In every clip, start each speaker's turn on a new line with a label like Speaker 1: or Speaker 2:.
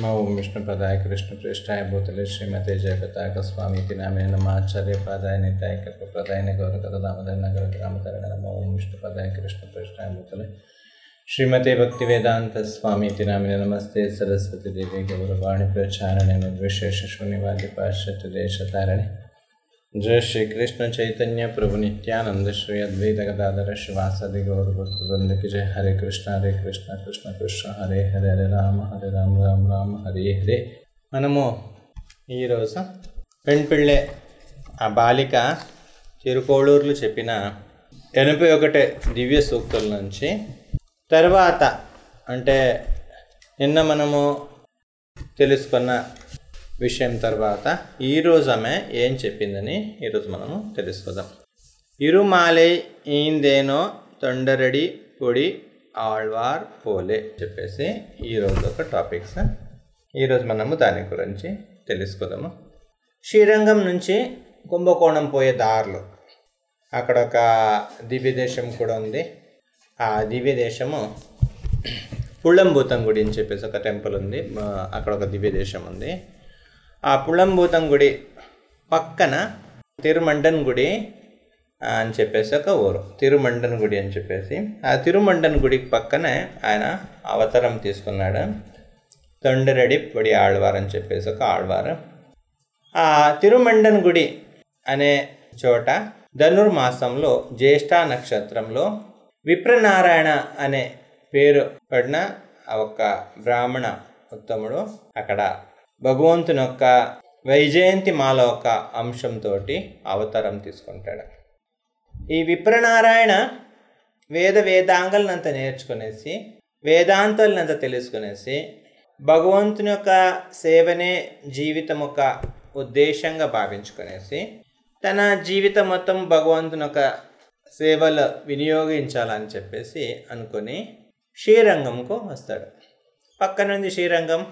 Speaker 1: ओं विष्णुपदाय कृष्णप्रेष्ठाय भूतले श्रीमते जयपताक स्वामीति नामे। नमाचार्यपादाय निताय कृपप्रदाय गौरकदामोदर नगर ग्रामतरण नमो। विष्णुपदाय कृष्णप्रेष्ठाय भूतले। श्रीमते भक्तिवेदांत स्वामीति नामे नमस्ते। सरस्वती देवी गौरवाणी प्रचारणे। विशेष शून्यवादी पाश्चात्य देशतारणे జయ శ్రీకృష్ణ చైతన్య ప్రభు నిత్యానంద శ్రీ అద్వైత గదాధర ગદાધર શ્રીવાસદિ జయ హరే కృష్ణ హరే కృష్ణ కృష్ణ కృష్ణ హరే హరే హరే రామ హరే రామ రామ రామ హరే హరే మనము ఈరోజు పెంపిళ్ళే ఆ బాలిక తిరుకోళూరులు చెప్పిన ఎనభై ఒకటే దివ్య సూక్తుల నుంచి తర్వాత అంటే నిన్న మనము తెలుసుకున్న విషయం తర్వాత ఈరోజు ఆమె ఏం చెప్పిందని ఈరోజు మనము తెలుసుకుందాం. ఇరుమాలే ఏందేనో తొండరడి పొడి ఆళ్వార్ పోలే చెప్పేసి ఈరోజు ఒక టాపిక్స్. ఈరోజు మనము దాని గురించి తెలుసుకుందాము. శ్రీరంగం నుంచి కుంభకోణం పోయే దారులు అక్కడ ఒక దివ్యదేశం కూడా ఉంది. ఆ దివ్యదేశము పుళ్ళంభూతం గుడి అని చెప్పేసి ఒక టెంపుల్ ఉంది. అక్కడ ఒక దివ్యదేశం ఉంది. ఆ పుళ్ళంభూతం గుడి పక్కన తిరుమండన్ గుడి అని చెప్పేసి ఒక ఊరు. తిరుమండన్ గుడి అని చెప్పేసి. ఆ తిరుమండన్ గుడికి పక్కనే ఆయన అవతారం తీసుకున్నాడు. తొండరెడి పొడి ఆళ్వారు అని చెప్పేసి ఒక ఆళ్వారు. ఆ తిరుమండన్ గుడి అనే చోట ధనుర్మాసంలో జ్యేష్ఠ నక్షత్రంలో విప్రనారాయణ అనే పేరు పడిన ఒక బ్రాహ్మణ ఉత్తముడు అక్కడ భగవంతుని యొక్క వైజయంతి మాల యొక్క అంశంతో అవతారం తీసుకుంటాడు. ఈ విప్రనారాయణ వేద వేదాంగలనంత నేర్చుకునేసి వేదాంతాలనంత తెలుసుకునేసి భగవంతుని యొక్క సేవనే జీవితం ఒక ఉద్దేశంగా భావించుకునేసి తన జీవితం మొత్తం భగవంతుని యొక్క సేవలు వినియోగించాలని చెప్పేసి అనుకొని శ్రీరంగంకు వస్తాడు. పక్కనుంది శ్రీరంగం.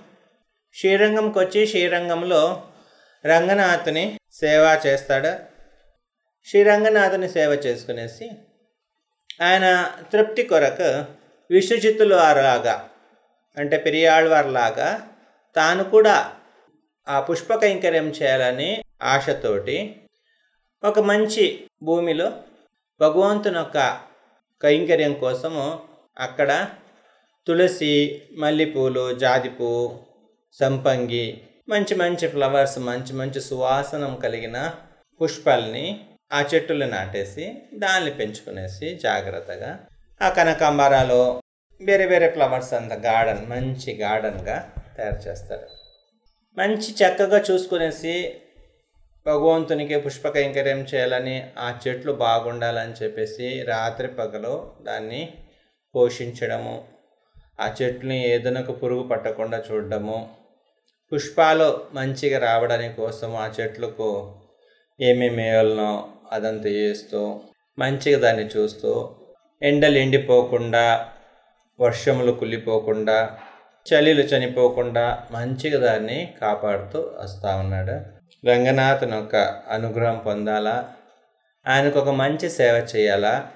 Speaker 1: శ్రీరంగంకి వచ్చి శ్రీరంగంలో రంగనాథుని సేవ చేస్తాడు. శ్రీరంగనాథుని సేవ చేసుకునేసి ఆయన తృప్తి కొరకు విశ్వజిత్తులు వారిలాగా అంటే పెరియాళ్ళవారిలాగా తాను కూడా ఆ పుష్ప కైంకర్యం చేయాలని ఆశతోటి ఒక మంచి భూమిలో భగవంతుని యొక్క కైంకర్యం కోసము అక్కడ తులసి మల్లెపూలు జాదిపూ సంపంగి మంచి మంచి ఫ్లవర్స్ మంచి మంచి సువాసనం కలిగిన పుష్పాలని ఆ చెట్టులు నాటేసి దాన్ని పెంచుకునేసి జాగ్రత్తగా ఆ కనకాంబరాలు వేరే వేరే ఫ్లవర్స్ అంత గార్డెన్ మంచి గార్డెన్గా తయారు చేస్తారు. మంచి చక్కగా చూసుకునేసి భగవంతునికి పుష్ప కైంకర్యం చేయాలని ఆ చెట్లు బాగుండాలని చెప్పేసి రాత్రి పగలు దాన్ని పోషించడము ఆ చెట్లని ఏదైనా పురుగు పట్టకుండా చూడడము పుష్పాలు మంచిగా రావడానికి కోసం ఆ చెట్లకు ఏమేమి వేయాలనో అదంతా చేస్తూ మంచిగా దాన్ని చూస్తూ ఎండలు ఎండిపోకుండా వర్షములు కుళ్ళిపోకుండా చలిలు చనిపోకుండా మంచిగా దాన్ని కాపాడుతూ వస్తూ ఉన్నాడు. రంగనాథుని ఒక అనుగ్రహం పొందాలా? ఆయనకు ఒక మంచి సేవ చేయాలా?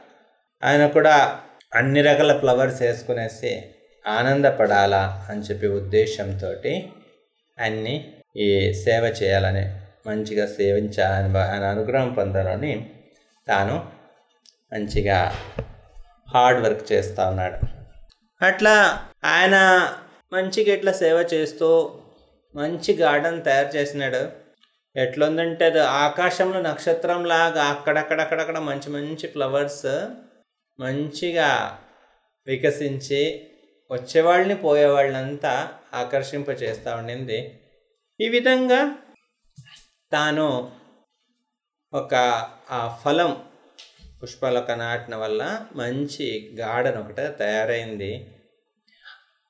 Speaker 1: ఆయన కూడా అన్ని రకాల ఫ్లవర్స్ వేసుకునేసి ఆనందపడాలా అని చెప్పి ఉద్దేశంతో అన్ని ఈ సేవ చేయాలని మంచిగా సేవించాలని ఆయన అనుగ్రహం పొందాలని తాను మంచిగా హార్డ్ వర్క్ చేస్తూ ఉన్నాడు. అట్లా ఆయన మంచిగా ఇట్లా సేవ చేస్తూ మంచి గార్డెన్ తయారు చేసినాడు. ఎట్లుందంటే అది ఆకాశంలో నక్షత్రంలాగా అక్కడక్కడక్కడక్కడ మంచి మంచి ఫ్లవర్స్ మంచిగా వికసించి వచ్చేవాళ్ళని పోయేవాళ్ళంతా ఆకర్షింప చేస్తూ ఉండింది. ఈ విధంగా తాను ఒక ఆ ఫలం పుష్పాలొక నాటిన వల్ల మంచి గార్డెన్ ఒకటి తయారైంది.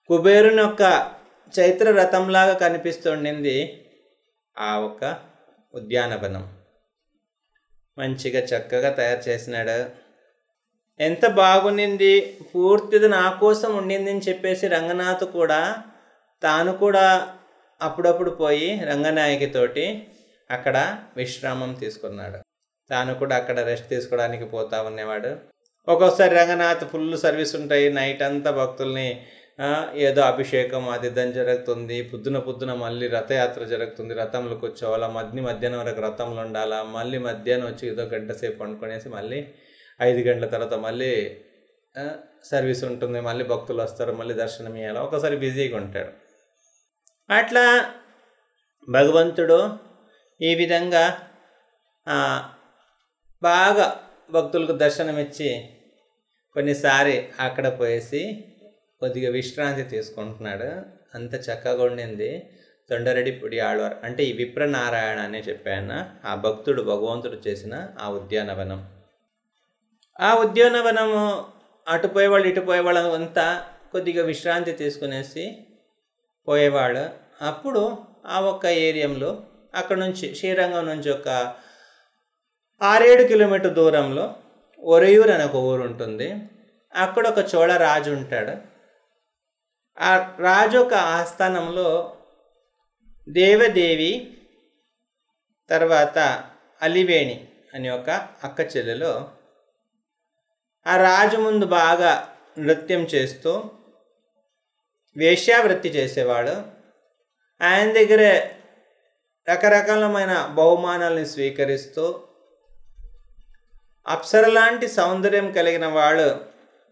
Speaker 1: కుబేరుని యొక్క చైత్ర రథంలాగా కనిపిస్తుండింది ఆ ఒక ఉద్యానవనం. మంచిగా చక్కగా తయారు చేసినాడు. ఎంత బాగుండింది పూర్తిది నా కోసం ఉండింది అని చెప్పేసి రంగనాథ్ కూడా తాను కూడా అప్పుడప్పుడు పోయి రంగనాయకితోటి అక్కడ విశ్రామం తీసుకున్నాడు. తాను కూడా అక్కడ రెస్ట్ తీసుకోవడానికి పోతా ఉన్నవాడు. ఒక్కొక్కసారి రంగనాథ్ ఫుల్ సర్వీస్ ఉంటాయి నైట్ అంతా భక్తుల్ని ఏదో అభిషేకం అది ఇదని జరుగుతుంది పొద్దున పొద్దున మళ్ళీ రథయాత్ర జరుగుతుంది రథంలోకి వచ్చేవాళ్ళ మధ్య మధ్యాహ్నం వరకు రథంలో ఉండాలా మళ్ళీ మధ్యాహ్నం వచ్చి ఏదో గంట సేపు పండుకొనేసి మళ్ళీ ఐదు గంటల తర్వాత మళ్ళీ సర్వీస్ ఉంటుంది మళ్ళీ భక్తులు వస్తారు మళ్ళీ దర్శనం ఇవ్వాలి ఒకసారి బిజీగా ఉంటాడు. అట్లా భగవంతుడు ఈ విధంగా బాగా భక్తులకు దర్శనమిచ్చి కొన్నిసారి అక్కడ పోయేసి కొద్దిగా విశ్రాంతి తీసుకుంటున్నాడు. అంత చక్కగా ఉండింది. తొండరెడ్డి పొడి ఆళ్వార్. అంటే ఈ విప్రనారాయణ అనే చెప్పాను ఆ భక్తుడు భగవంతుడు చేసిన ఆ ఉద్యానవనం. ఆ ఉద్యానవనము అటు ఇటుపోయేవాళ్ళు ఇటు అంతా కొద్దిగా విశ్రాంతి తీసుకునేసి పోయేవాళ్ళు. అప్పుడు ఆ ఒక్క ఏరియంలో అక్కడ నుంచి శ్రీరంగం నుంచి ఒక ఆరేడు కిలోమీటర్ దూరంలో ఒరయూరు అనే ఒక ఊరు ఉంటుంది. అక్కడ ఒక చోళ రాజు ఉంటాడు. ఆ రాజు ఒక ఆస్థానంలో దేవదేవి తర్వాత అలివేణి అనే ఒక అక్క చెల్లెలో ఆ రాజు ముందు బాగా నృత్యం చేస్తూ వేశ్యావృత్తి చేసేవాడు. ఆయన దగ్గరే రకరకాలమైన బహుమానాలను స్వీకరిస్తూ అప్సరలాంటి సౌందర్యం కలిగిన వాడు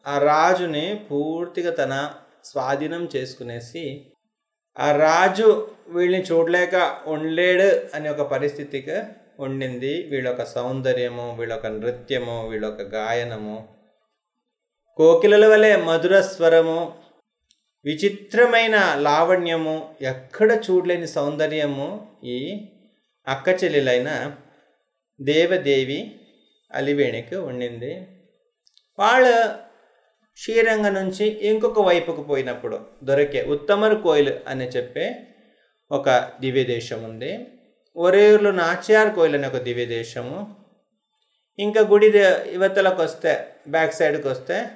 Speaker 1: ఆ రాజుని పూర్తిగా తన స్వాధీనం చేసుకునేసి ఆ రాజు వీళ్ళని చూడలేక ఉండలేడు అనే ఒక పరిస్థితికి ఉండింది. వీళ్ళొక సౌందర్యము వీళ్ళొక నృత్యము వీళ్ళొక గాయనము. కోకిలల వలె మధుర స్వరము విచిత్రమైన లావణ్యము ఎక్కడ చూడలేని సౌందర్యము ఈ అక్క చెల్లెలైన దేవదేవి అలివేణికి ఉండింది. వాళ్ళు శ్రీరంగ నుంచి ఇంకొక వైపుకు పోయినప్పుడు దొరికే ఉత్తమరు కోయిల్ అని చెప్పే ఒక దివ్యదేశం ఉంది. ఒరేరులో నాచియార్ కోయిల్ అనే ఒక దివ్యదేశము. ఇంకా గుడి యువతలకు వస్తే బ్యాక్ సైడ్కి వస్తే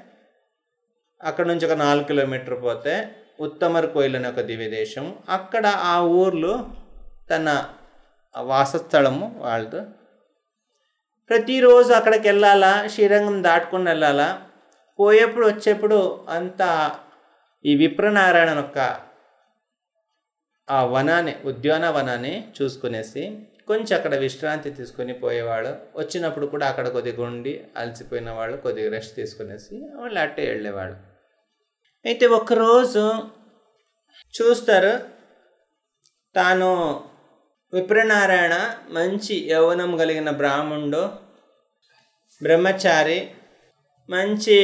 Speaker 1: అక్కడ నుంచి ఒక నాలుగు కిలోమీటర్ పోతే ఉత్తమర్ కోయిల్ అనే ఒక దివ్యదేశం అక్కడ ఆ ఊర్లో తన వాసస్థలము వాళ్ళతో ప్రతిరోజు అక్కడికి వెళ్ళాలా శ్రీరంగం దాటుకుని వెళ్ళాలా? పోయేప్పుడు వచ్చేప్పుడు అంతా ఈ విప్రనారాయణ యొక్క ఆ వనాన్ని ఉద్యానవనాన్ని చూసుకునేసి కొంచెం అక్కడ విశ్రాంతి తీసుకొని పోయేవాడు వచ్చినప్పుడు కూడా అక్కడ కొద్దిగా ఉండి అలసిపోయిన వాళ్ళు కొద్దిగా రెస్ట్ తీసుకునేసి వాళ్ళు అట్టే వెళ్ళేవాళ్ళు. అయితే ఒకరోజు చూస్తారు తాను విప్రనారాయణ మంచి యౌవనం కలిగిన బ్రాహ్మణుడు బ్రహ్మచారి మంచి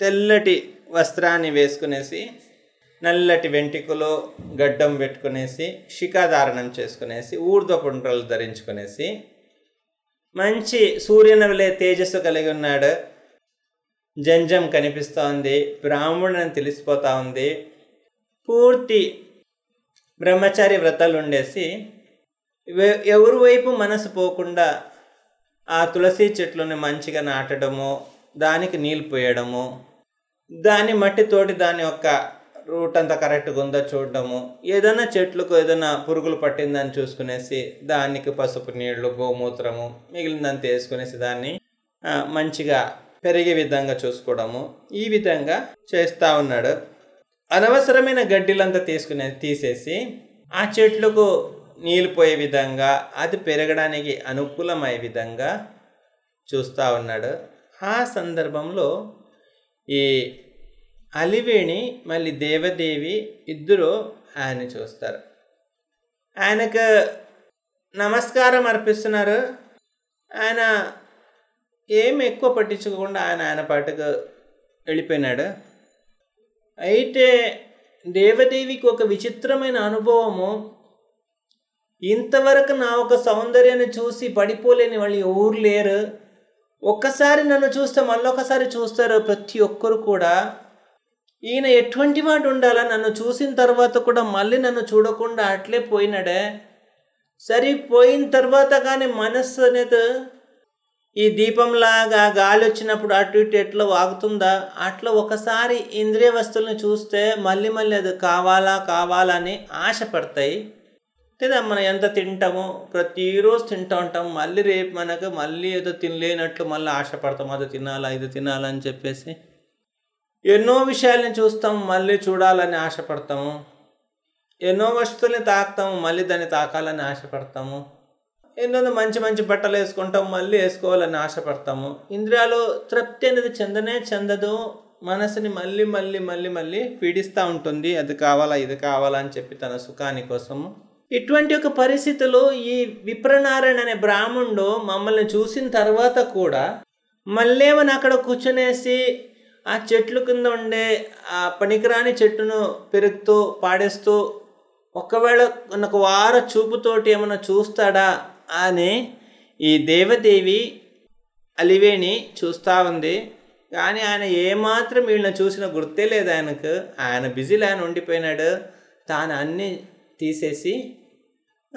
Speaker 1: తెల్లటి వస్త్రాన్ని వేసుకునేసి నల్లటి వెంట్రుకలు గడ్డం పెట్టుకునేసి శిఖాధారణం చేసుకునేసి ఊర్ధ్వపుండ్రలు ధరించుకునేసి మంచి సూర్యనవలే తేజస్సు కలిగి ఉన్నాడు. జంజం కనిపిస్తోంది బ్రాహ్మణుని తెలిసిపోతా ఉంది పూర్తి బ్రహ్మచారి వ్రతాలు ఉండేసి ఎవరి వైపు మనసు పోకుండా ఆ తులసి చెట్లను మంచిగా నాటడము దానికి నీళ్ళు పోయడము దాని మట్టితోటి దాని యొక్క రూట్ అంతా కరెక్ట్గా ఉందో చూడడము ఏదైనా చెట్లకు ఏదైనా పురుగులు పట్టిందని చూసుకునేసి దానికి పసుపు నీళ్ళు గోమూత్రము మిగిలినంత వేసుకునేసి దాన్ని మంచిగా పెరిగే విధంగా చూసుకోవడము ఈ విధంగా చేస్తూ ఉన్నాడు. అనవసరమైన గడ్డిలంతా తీసుకునే తీసేసి ఆ చెట్లకు నీళ్ళు పోయే విధంగా అది పెరగడానికి అనుకూలమయ్యే విధంగా చూస్తూ ఉన్నాడు. ఆ సందర్భంలో ఈ అలివేణి మళ్ళీ దేవదేవి ఇద్దరు ఆయన చూస్తారు. ఆయనకు నమస్కారం అర్పిస్తున్నారు. ఆయన ఏం ఎక్కువ పట్టించుకోకుండా ఆయన ఆయన పాటకు వెళ్ళిపోయినాడు. అయితే దేవదేవికి ఒక విచిత్రమైన అనుభవము. ఇంతవరకు నా ఒక సౌందర్యాన్ని చూసి పడిపోలేని వాళ్ళు ఎవరు లేరు. ఒక్కసారి నన్ను చూస్తే మళ్ళొకసారి చూస్తారు ప్రతి ఒక్కరు కూడా. ఈయన ఎటువంటి వాడు ఉండాలా? నన్ను చూసిన తర్వాత కూడా మళ్ళీ నన్ను చూడకుండా అట్లే పోయినాడే. సరే పోయిన తర్వాత కానీ మనస్సు అనేది ఈ దీపంలాగా గాలి వచ్చినప్పుడు అటు ఇటు ఎట్లా వాగుతుందా? అట్లా ఒకసారి ఇంద్రియ వస్తువులను చూస్తే మళ్ళీ మళ్ళీ అది కావాలా కావాలని అని ఆశపడతాయి లేదా మనం ఎంత తింటామో ప్రతిరోజు తింటూ ఉంటాం. మళ్ళీ రేపు మనకు మళ్ళీ ఏదో తినలేనట్లు మళ్ళీ ఆశపడతాం అది తినాలా ఇది తినాలా అని చెప్పేసి ఎన్నో విషయాల్ని చూస్తాం మళ్ళీ చూడాలని ఆశపడతాము ఎన్నో వస్తువుల్ని తాకుతాము మళ్ళీ దాన్ని తాకాలని ఆశపడతాము ఎన్నో మంచి మంచి బట్టలు వేసుకుంటాం మళ్ళీ వేసుకోవాలని ఆశపడతాము. ఇంద్రియాలు తృప్తి అనేది చెందనే చెందదు. మనసుని మళ్ళీ మళ్ళీ మళ్ళీ మళ్ళీ పీడిస్తూ ఉంటుంది. అది కావాలా ఇది కావాలా అని చెప్పి తన సుఖాని కోసము. ఇటువంటి ఒక పరిస్థితులు ఈ విప్రనారాయణ అనే బ్రాహ్మణుడు మమ్మల్ని చూసిన తర్వాత కూడా మళ్ళేమని అక్కడ కూర్చునేసి ఆ చెట్లు కింద ఉండే ఆ పనికిరాని చెట్టును పెరుగుతూ పాడేస్తూ ఒకవేళ నాకు వార చూపుతోటి ఏమైనా చూస్తాడా? అని ఈ దేవదేవి అలివేణి చూస్తూ ఉంది. కానీ ఆయన ఏమాత్రం వీళ్ళని చూసిన గుర్తే లేదు ఆయనకు. ఆయన బిజీలో ఆయన ఉండిపోయినాడు. తాను అన్నీ తీసేసి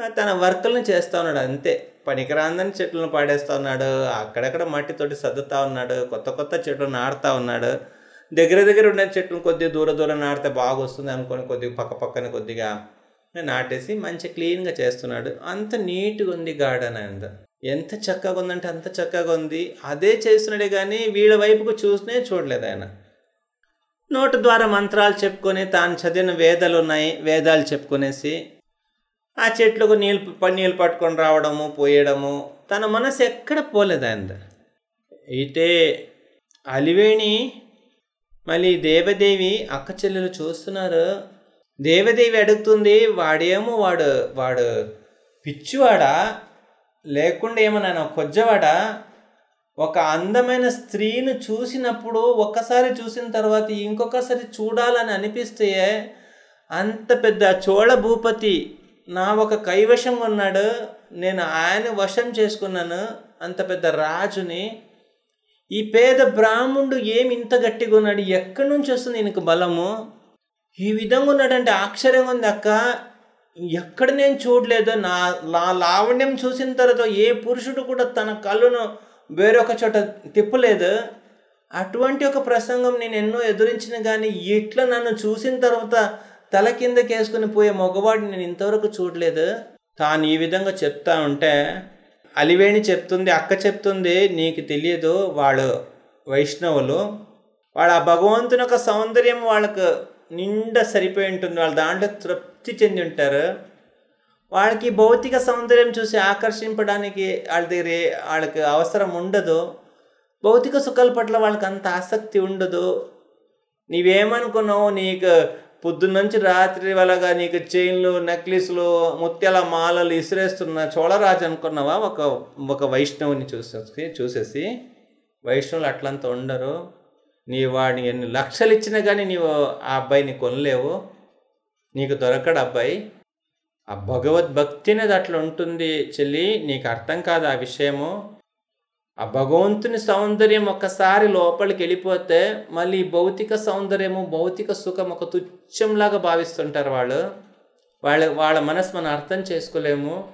Speaker 1: తన వర్కులను చేస్తూ ఉన్నాడు అంతే. పనికిరాందని చెట్లను పాడేస్తూ ఉన్నాడు. అక్కడక్కడ మట్టితోటి సర్దుతూ ఉన్నాడు. కొత్త కొత్త చెట్లు నాడుతూ ఉన్నాడు. దగ్గర దగ్గర ఉండే చెట్లను కొద్దిగా దూర దూరం నాడితే బాగా వస్తుంది అనుకొని కొద్దిగా పక్క పక్కన కొద్దిగా నాటేసి మంచి క్లీన్గా చేస్తున్నాడు. అంత నీట్గా ఉంది గార్డెన్ అంత. ఎంత చక్కగా ఉందంటే అంత చక్కగా ఉంది. అదే చేస్తున్నాడే కానీ వీళ్ళ వైపుకు చూసినే చూడలేదు ఆయన. నోటు ద్వారా మంత్రాలు చెప్పుకొని తాను చదివిన వేదాలు ఉన్నాయి. వేదాలు చెప్పుకునేసి ఆ చెట్లకు నీళ్ళు నీళ్ళు పట్టుకొని రావడము పోయడము. తన మనసు ఎక్కడ పోలేదు ఆయన. అయితే అలివేణి మళ్ళీ దేవదేవి అక్క చెల్లెలు చూస్తున్నారు. దేవదేవి అడుగుతుంది వాడేమో వాడు వాడు పిచ్చివాడా? లేకుండా ఏమన్నా కొజ్జవాడా? ఒక అందమైన స్త్రీని చూసినప్పుడు ఒక్కసారి చూసిన తర్వాత ఇంకొకసారి చూడాలని అనిపిస్తే అంత పెద్ద చోళ భూపతి నా ఒక కైవశం ఉన్నాడు నేను ఆయన వశం చేసుకున్నాను అంత పెద్ద రాజుని. ఈ పేద బ్రాహ్మణుడు ఏమి ఇంత గట్టిగా ఉన్నాడు? ఎక్కడి నుంచి వస్తుంది ఈయనకు బలము? ఈ విధంగా ఉన్నాడంటే ఆశ్చర్యంగా ఉంది అక్క. ఎక్కడ నేను చూడలేదు. నా నా లావణ్యం చూసిన తర్వాత ఏ పురుషుడు కూడా తన కళ్ళును వేరొక చోట తిప్పలేదు. అటువంటి ఒక ప్రసంగం నేను ఎన్నో ఎదురించిన కానీ ఇట్లా నన్ను చూసిన తర్వాత తల కిందకి వేసుకుని పోయే మగవాడిని నేను ఇంతవరకు చూడలేదు. తాను ఈ విధంగా చెప్తా ఉంటే అలివేణి చెప్తుంది అక్క చెప్తుంది నీకు తెలియదు వాళ్ళు వైష్ణవులు. వాళ్ళ ఆ భగవంతుని యొక్క సౌందర్యం వాళ్ళకు నిండా సరిపోయి ఉంటుంది. వాళ్ళు దాంట్లో తృప్తి చెంది ఉంటారు. వాళ్ళకి భౌతిక సౌందర్యం చూసి ఆకర్షింపడానికి వాళ్ళ దగ్గర వాళ్ళకి అవసరం ఉండదు. భౌతిక సుఖాల పట్ల వాళ్ళకి అంత ఆసక్తి ఉండదు. నీవేమనుకున్నావు? నీకు పొద్దున్నుంచి రాత్రి వలగా నీకు చైన్లు నెక్లెస్లు ముత్యాల మాలలు ఇసిరేస్తున్న చోళరాజు అనుకున్నావా? ఒక ఒక వైష్ణవుని చూసేసి చూసేసి వైష్ణవులు అట్లంతా ఉండరు. నీ వాడిని ఎన్ని లక్షలు ఇచ్చినా కానీ నీవు ఆ అబ్బాయిని కొనలేవు. నీకు దొరకడు అబ్బాయి. ఆ భగవద్భక్తి అనేది అట్లా ఉంటుంది చెల్లి. నీకు అర్థం కాదు ఆ విషయము. ఆ భగవంతుని సౌందర్యం ఒక్కసారి లోపలికి వెళ్ళిపోతే మళ్ళీ భౌతిక సౌందర్యము భౌతిక సుఖం ఒక తుచ్చంలాగా భావిస్తుంటారు వాళ్ళు. వాళ్ళ వాళ్ళ మనసు మనం అర్థం చేసుకోలేము.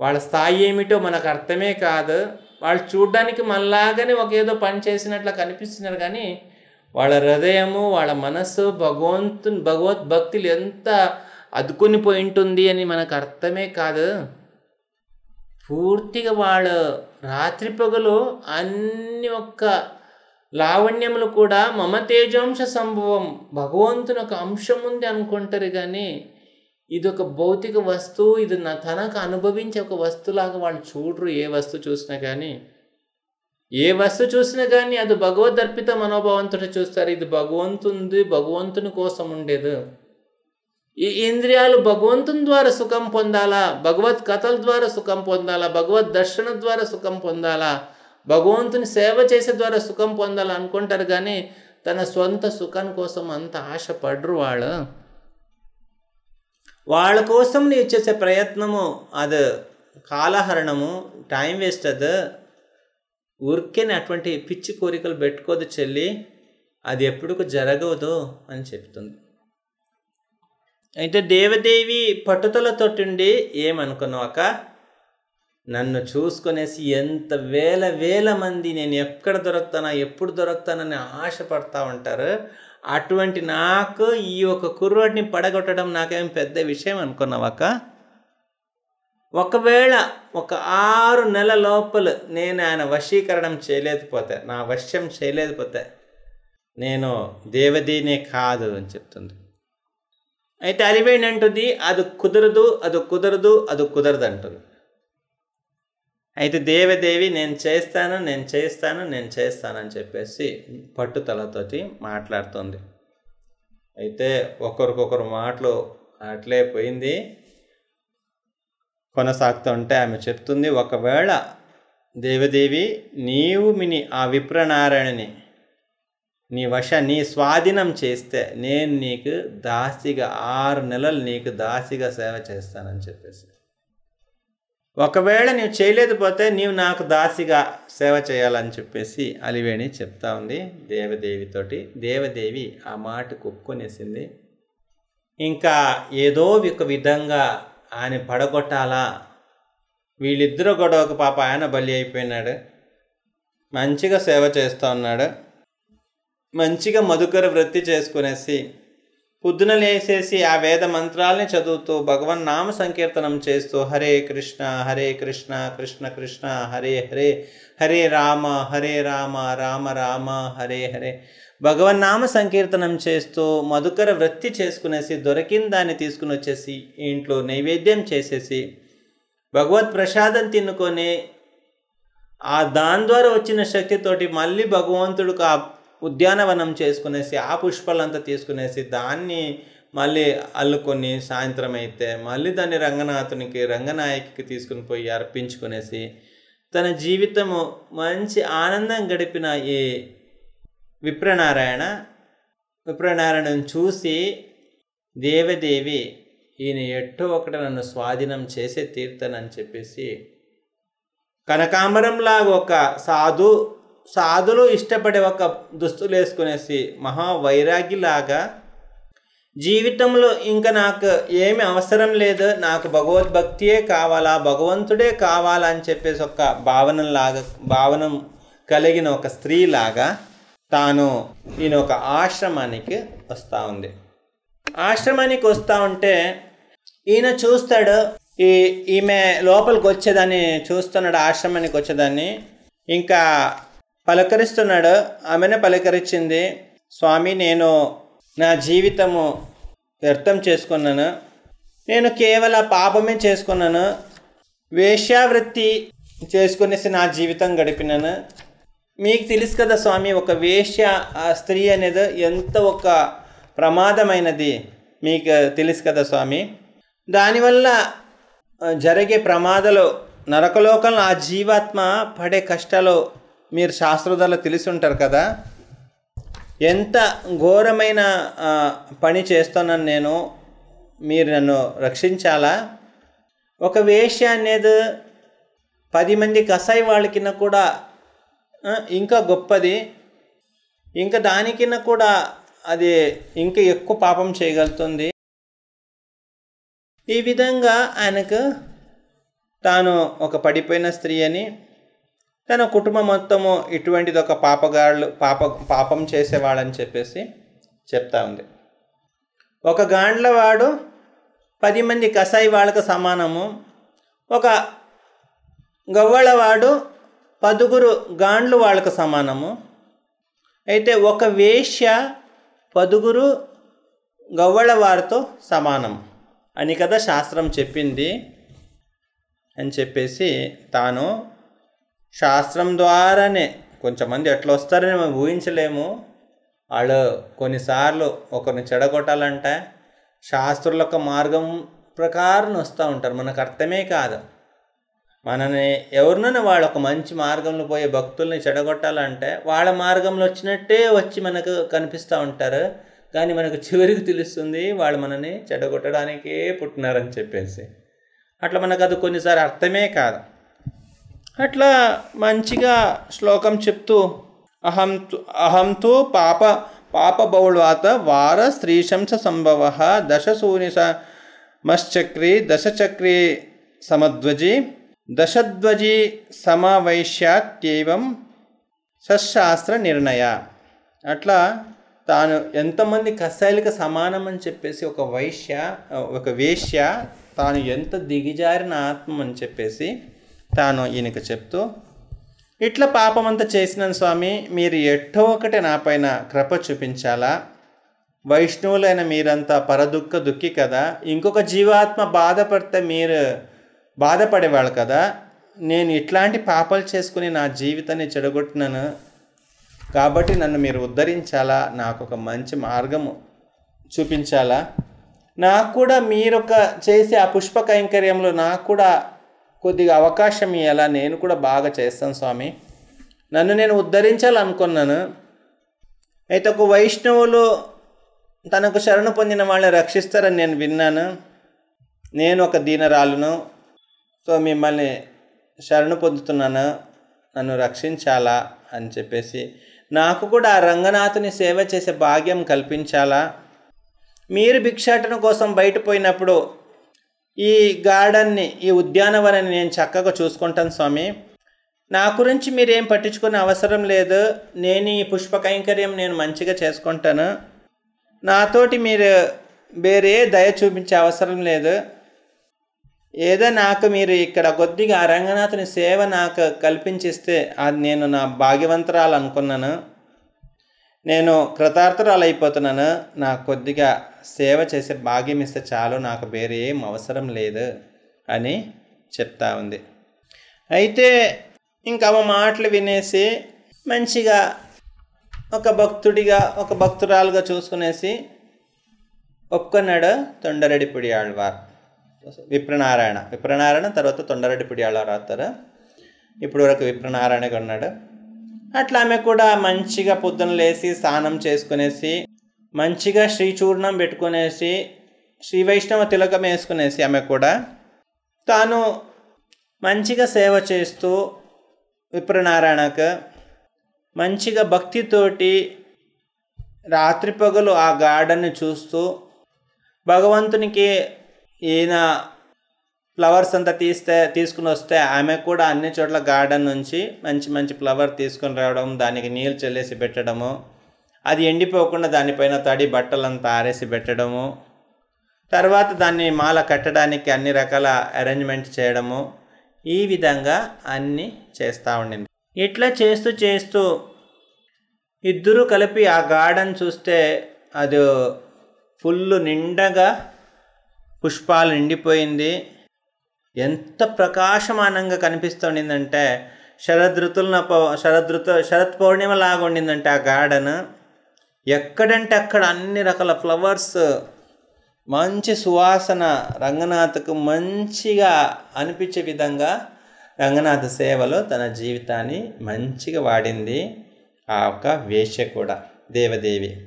Speaker 1: వాళ్ళ స్థాయి ఏమిటో మనకు అర్థమే కాదు. వాళ్ళు చూడ్డానికి మళ్ళాగానే ఒక ఏదో పని చేసినట్లు కనిపిస్తున్నారు కానీ వాళ్ళ హృదయము వాళ్ళ మనస్సు భగవంతుని భగవద్భక్తులు ఎంత అదుకుని పోయి ఉంటుంది అని మనకు అర్థమే కాదు. పూర్తిగా వాళ్ళ రాత్రి పగలు అన్ని ఒక్క లావణ్యములు కూడా మమ తేజాంశ సంభవం భగవంతుని ఒక అంశం ఉంది అనుకుంటారు కానీ ఇది ఒక భౌతిక వస్తువు ఇది నా తనకు అనుభవించే ఒక వస్తువులాగా వాళ్ళు చూడరు ఏ వస్తువు చూసినా కానీ. ఏ వస్తువు చూసినా కానీ అది భగవదర్పిత మనోభావంతో చూస్తారు. ఇది భగవంతుంది భగవంతుని కోసం ఉండేది. ఈ ఇంద్రియాలు భగవంతుని ద్వారా సుఖం పొందాలా? భగవత్ కథల ద్వారా సుఖం పొందాలా? భగవద్ దర్శన ద్వారా సుఖం పొందాలా? భగవంతుని సేవ చేసే ద్వారా సుఖం పొందాలనుకుంటారు కానీ తన సొంత సుఖం కోసం అంత ఆశపడరు వాళ్ళు. వాళ్ళ కోసం నీవు చేసే ప్రయత్నము అది కాలహరణము టైం వేస్ట్ అది. ఊరికేనే అటువంటి పిచ్చి కోరికలు పెట్టుకోదు చెల్లి. అది ఎప్పుడుకు జరగదు అని చెప్తుంది. అయితే దేవదేవి పట్టుదలతోటి ఏమనుకున్నాక నన్ను చూసుకునేసి ఎంత వేల వేల మంది నేను ఎక్కడ దొరుకుతానా ఎప్పుడు దొరుకుతానని ఆశపడతా ఉంటారు. అటువంటి నాకు ఈ యొక్క కుర్రోడిని పడగొట్టడం నాకేం పెద్ద విషయం అనుకున్నావాక ఒకవేళ ఒక ఆరు నెల లోపల నేను ఆయన వశీకరణం చేయలేకపోతే నా వశ్యం చేయలేకపోతే నేను దేవదీనే కాదు అని చెప్తుంది. అయితే అలివేణి అంటుంది అది కుదరదు అది కుదరదు అది కుదరదు అంటుంది అయితే దేవదేవి నేను చేస్తాను నేను చేస్తాను నేను చేస్తాను అని చెప్పేసి పట్టుదలతోటి మాట్లాడుతుంది. అయితే ఒకరికొకరు మాటలు అట్లే పోయింది. కొనసాగుతుంటే ఆమె చెప్తుంది ఒకవేళ దేవదేవి నీవు మిని ఆ విప్రనారాయణని నీ వశ నీ స్వాధీనం చేస్తే నేను నీకు దాసిగా ఆరు నెలలు నీకు దాసిగా సేవ చేస్తానని చెప్పేసి ఒకవేళ నీవు చేయలేకపోతే నీవు నాకు దాసిగా సేవ చేయాలని చెప్పేసి అలివేణి చెప్తా ఉంది. దేవదేవితోటి దేవదేవి ఆ మాటకు ఒప్పుకొనేసింది. ఇంకా ఏదో ఒక విధంగా ఆయన పడగొట్టాలా? వీళ్ళిద్దరూ కూడా ఒక పాప ఆయన బలి అయిపోయినాడు. మంచిగా సేవ చేస్తూ ఉన్నాడు. మంచిగా మధుకర వృత్తి చేసుకునేసి పొద్దున లేసేసి ఆ వేద మంత్రాలని చదువుతూ భగవన్ నామ సంకీర్తనం చేస్తూ హరే కృష్ణ హరే కృష్ణ కృష్ణ కృష్ణ హరే హరే హరే రామ హరే రామ రామ రామ హరే హరే. భగవన్ నామ సంకీర్తనం చేస్తూ మధుకర వృత్తి చేసుకునేసి దొరికిన దాన్ని తీసుకుని వచ్చేసి ఇంట్లో నైవేద్యం చేసేసి భగవత్ ప్రసాదం తిన్నుకొని ఆ దాని ద్వారా వచ్చిన శక్తితోటి మళ్ళీ భగవంతుడికి ఆ ఉద్యానవనం చేసుకునేసి ఆ పుష్పాలంతా తీసుకునేసి దాన్ని మళ్ళీ అల్లుకొని సాయంత్రం అయితే మళ్ళీ దాన్ని రంగనాథునికి రంగనాయకి తీసుకుని పోయి అర్పించుకునేసి తన జీవితము మంచి ఆనందం గడిపిన ఈ విప్రనారాయణ విప్రనారాయణను చూసి దేవదేవి ఈయన ఎట్టో ఒకటి నన్ను స్వాధీనం చేసే తీర్థనని చెప్పేసి కనకాంబరంలాగా ఒక సాధు సాధులు ఇష్టపడే ఒక దుస్తులు వేసుకునేసి మహా వైరాగిలాగా జీవితంలో ఇంకా నాకు ఏమి అవసరం లేదు నాకు భగవద్భక్తియే కావాలా భగవంతుడే కావాలా అని చెప్పేసి ఒక భావనలాగా భావన కలిగిన ఒక స్త్రీలాగా తాను ఈయన ఒక ఆశ్రమానికి వస్తూ ఉంది. ఆశ్రమానికి వస్తూ ఉంటే ఈయన చూస్తాడు ఈ ఈమె లోపలికి వచ్చేదాన్ని చూస్తున్నాడు ఆశ్రమానికి వచ్చేదాన్ని. ఇంకా పలకరిస్తున్నాడు. ఆమెనే పలకరించింది స్వామి నేను నా జీవితము వ్యర్థం చేసుకున్నాను. నేను కేవలం పాపమే చేసుకున్నాను. వేశ్యావృత్తి చేసుకునేసి నా జీవితం గడిపినాను. మీకు తెలుసు కదా స్వామి ఒక వేశ్య ఆ స్త్రీ అనేది ఎంత ఒక ప్రమాదమైనది మీకు తెలుసు కదా స్వామి. దానివల్ల జరిగే ప్రమాదాలు నరకలోకంలో ఆ జీవాత్మ పడే కష్టాలు మీరు శాస్త్రదాలు తెలిసి ఉంటారు కదా? ఎంత ఘోరమైన పని చేస్తున్నాను నేను మీరు నన్ను రక్షించాలా? ఒక వేష అనేది పది మంది కసాయి వాళ్ళకిన కూడా ఇంకా గొప్పది. ఇంకా దానికిన కూడా అది ఇంకా ఎక్కువ పాపం చేయగలుగుతుంది. ఈ విధంగా ఆయనకు తాను ఒక పడిపోయిన స్త్రీ అని తన కుటుంబం మొత్తము ఇటువంటిది ఒక పాపగాళ్ళు పాప పాపం చేసేవాడని చెప్పేసి చెప్తా ఉంది. ఒక గాండ్లవాడు పది మంది కసాయి వాళ్ళకు సమానము. ఒక గవ్వళవాడు పదుగురు గాండ్లు వాళ్ళకు సమానము. అయితే ఒక వేశ్య పదుగురు గవ్వళ వారితో సమానం అని కదా శాస్త్రం చెప్పింది అని చెప్పేసి తాను శాస్త్రం ద్వారానే కొంచెమంది ఎట్లా వస్తారని మనం ఊహించలేము. వాళ్ళు కొన్నిసార్లు ఒకరిని చెడగొట్టాలంటే శాస్త్రుల యొక్క మార్గం ప్రకారం వస్తూ ఉంటారు. మనకు అర్థమే కాదు. మనని ఎవరినైనా వాళ్ళు ఒక మంచి మార్గంలో పోయే భక్తుల్ని చెడగొట్టాలంటే వాళ్ళ మార్గంలో వచ్చినట్టే వచ్చి మనకు కనిపిస్తూ ఉంటారు. కానీ మనకు చివరికి తెలుస్తుంది వాళ్ళు మనని చెడగొట్టడానికే పుట్టినారని చెప్పేసి. అట్లా మనకు అది కొన్నిసార్లు అర్థమే కాదు. అట్లా మంచిగా శ్లోకం చెప్తూ అహం తు అహం తు పాప పాప బౌళవాత వార స్త్రీశంస సంభవ దశసూని మశ్చక్రి దశచక్రి సమధ్వజి దశధ్వజి సమవైశ్యాత్యేవం సశాస్త్ర నిర్ణయ. అట్లా తాను ఎంతమంది కసాయిలకు సమానం అని చెప్పేసి ఒక వైశ్య ఒక వేశ్య తాను ఎంత దిగిజారిన ఆత్మ అని చెప్పేసి తాను ఈయనకు చెప్తూ ఇట్లా పాపమంతా చేసిన స్వామి మీరు ఎట్టో ఒకటి నా పైన కృప చూపించాలా? వైష్ణవులైన మీరంతా పరదుఖ దుఃఖి కదా. ఇంకొక జీవాత్మ బాధపడితే మీరు బాధపడేవాళ్ళు కదా. నేను ఇట్లాంటి పాపాలు చేసుకుని నా జీవితాన్ని చెడగొట్టినాను. కాబట్టి నన్ను మీరు ఉద్ధరించాలా? నాకు ఒక మంచి మార్గము చూపించాలా? నాకు కూడా మీరొక చేసే ఆ పుష్ప కైంకర్యంలో నాకు కూడా కొద్దిగా అవకాశం ఇవ్వాలా నేను కూడా బాగా చేస్తాను స్వామి. నన్ను నేను ఉద్ధరించాలనుకున్నాను. అయితే ఒక వైష్ణవులు తనకు శరణు పొందిన వాళ్ళని రక్షిస్తారని నేను విన్నాను. నేను ఒక దీనరాలును. సో మిమ్మల్ని శరణు పొందుతున్నాను. నన్ను రక్షించాలా? అని చెప్పేసి. నాకు కూడా ఆ రంగనాథుని సేవ చేసే భాగ్యం కల్పించాలా? మీరు భిక్షాటన కోసం బయట పోయినప్పుడు ఈ గార్డెన్ని ఈ ఉద్యానవనాన్ని నేను చక్కగా చూసుకుంటాను స్వామి. నా గురించి మీరేం పట్టించుకునే అవసరం లేదు. నేను ఈ పుష్ప కైంకర్యం నేను మంచిగా చేసుకుంటాను. నాతోటి మీరు వేరే దయ చూపించే అవసరం లేదు. ఏదో నాకు మీరు ఇక్కడ కొద్దిగా ఆ రంగనాథుని సేవ నాకు కల్పించిస్తే అది నేను నా భాగ్యవంతరాలు అనుకున్నాను. నేను కృతార్థరాలు అయిపోతున్నాను. నాకు కొద్దిగా సేవ చేసే భాగ్యం ఇస్తే చాలు నాకు వేరే ఏం అవసరం లేదు అని చెప్తా ఉంది. అయితే ఇంకా ఆమె మాటలు వినేసి మంచిగా ఒక భక్తుడిగా ఒక భక్తురాలుగా చూసుకునేసి ఒప్పుకున్నాడు తొండరెడ్డి ఆళ్వార్ విప్రనారాయణ. విప్రనారాయణ తర్వాత తొండరెడ్డి ఆళ్వార్ అవుతారు ఇప్పుడు వరకు విప్రనారాయణగా ఉన్నాడు. అట్లా ఆమె కూడా మంచిగా పొద్దున లేచి స్నానం చేసుకునేసి మంచిగా శ్రీచూర్ణం పెట్టుకునేసి శ్రీ వైష్ణవ తిలకం వేసుకునేసి ఆమె కూడా తాను మంచిగా సేవ చేస్తూ విప్రనారాయణకు మంచిగా భక్తితోటి రాత్రి పగలు ఆ గార్డెన్ని చూస్తూ భగవంతునికి ఈయన ఫ్లవర్స్ అంతా తీస్తే తీసుకుని వస్తే ఆమె కూడా అన్ని చోట్ల గార్డెన్ నుంచి మంచి మంచి ఫ్లవర్ తీసుకొని రావడం దానికి నీళ్ళు చల్లేసి పెట్టడము అది ఎండిపోకుండా దానిపైన తడి బట్టలంతా ఆరేసి పెట్టడము తర్వాత దాన్ని మాల కట్టడానికి అన్ని రకాల అరేంజ్మెంట్ చేయడము ఈ విధంగా అన్నీ చేస్తూ ఉండింది. ఇట్లా చేస్తూ చేస్తూ ఇద్దరు కలిపి ఆ గార్డెన్ చూస్తే అది ఫుల్ నిండగా పుష్పాలు నిండిపోయింది. ఎంత ప్రకాశమానంగా కనిపిస్తుండిందంటే శరదృతుల శరదృతు శరత్ పౌర్ణిమ లాగా ఉండిందంటే ఆ గార్డెన్. ఎక్కడంటే అక్కడ అన్ని రకాల ఫ్లవర్స్ మంచి సువాసన రంగనాథకు మంచిగా అనిపించే విధంగా రంగనాథ సేవలో తన జీవితాన్ని మంచిగా వాడింది ఆ ఒక వేష కూడా దేవదేవి.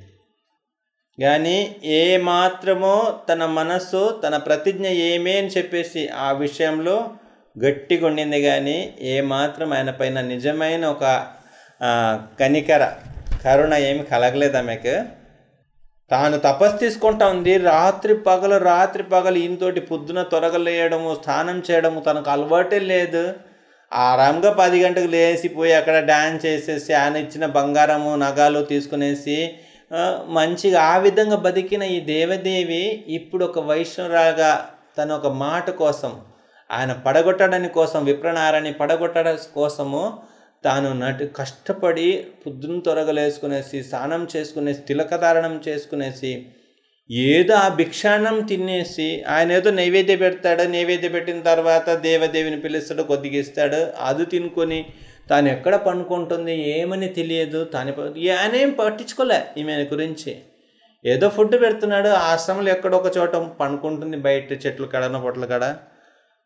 Speaker 1: కానీ ఏ మాత్రమో తన మనస్సు తన ప్రతిజ్ఞ ఏమే అని చెప్పేసి ఆ విషయంలో గట్టిగా ఉండింది కానీ ఏ మాత్రం ఆయన పైన నిజమైన ఒక కనికర కరుణ ఏమి కలగలేదు ఆమెకు. తాను తపస్సు తీసుకుంటా ఉంది. రాత్రి పగలు రాత్రి పగలు ఈయనతోటి పొద్దున తొరగలేయడము స్నానం చేయడము తనకు అలవాటే లేదు. ఆరాంగా పది గంటకు లేచిపోయి అక్కడ డ్యాన్స్ చేసేసి ఆయన ఇచ్చిన బంగారము నగాలు తీసుకునేసి మంచిగా ఆ విధంగా బతికిన ఈ దేవదేవి ఇప్పుడు ఒక వైష్ణవరాగా తన ఒక మాట కోసం ఆయన పడగొట్టడానికి కోసం విప్రనారాయణ పడగొట్టడం కోసము తాను నటి కష్టపడి పొద్దున తొరగలేసుకునేసి స్నానం చేసుకునేసి తిలకధారణం చేసుకునేసి ఏదో ఆ భిక్షాన్నం తినేసి ఆయన ఏదో నైవేద్య పెడతాడు నైవేద్య పెట్టిన తర్వాత దేవదేవిని పిలుస్తాడు కొద్దిగా ఇస్తాడు అది తినుకొని తాను ఎక్కడ పండుకుంటుంది ఏమని తెలియదు తాను ఆయన ఏం పట్టించుకోలే ఈమె గురించి. ఏదో ఫుడ్ పెడుతున్నాడు ఆశ్రమంలో ఎక్కడో ఒక చోట పండుకుంటుంది బయట చెట్లు కడన పొట్ల కడ.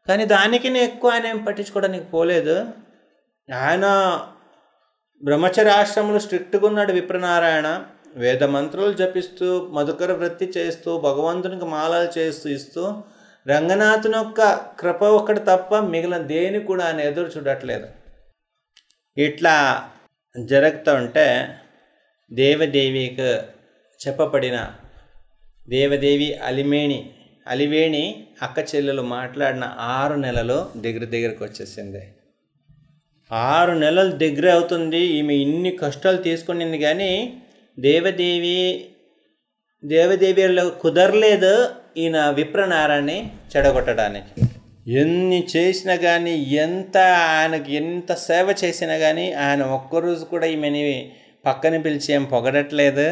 Speaker 1: కానీ దానికి ఎక్కువ ఆయన ఏం పట్టించుకోవడానికి పోలేదు. ఆయన బ్రహ్మచర్యాశ్రమంలో స్ట్రిక్ట్గా ఉన్నాడు విప్రనారాయణ. వేద మంత్రులు జపిస్తూ మధుకర వృత్తి చేస్తూ భగవంతునికి మాలలు చేస్తూ ఇస్తూ రంగనాథుని యొక్క కృప ఒక్కటి తప్ప మిగిలిన దేని కూడా ఆయన ఎదురు చూడట్లేదు. ఇట్లా జరుగుతూ ఉంటే దేవదేవికి చెప్పబడిన దేవదేవి అలిమేణి అలివేణి అక్క చెల్లెలు మాట్లాడిన ఆరు నెలలు దగ్గర దగ్గరకు వచ్చేసింది. ఆరు నెలలు దగ్గర అవుతుంది. ఈమె ఇన్ని కష్టాలు తీసుకునింది కానీ దేవదేవి దేవదేవిలో కుదరలేదు ఈయన విప్రనారాన్ని చెడగొట్టడానికి. ఎన్ని చేసినా కానీ ఎంత ఆయనకి ఎంత సేవ చేసినా కానీ ఆయన ఒక్కరోజు కూడా ఈమెని పక్కన పిలిచి ఏం పొగడట్లేదు.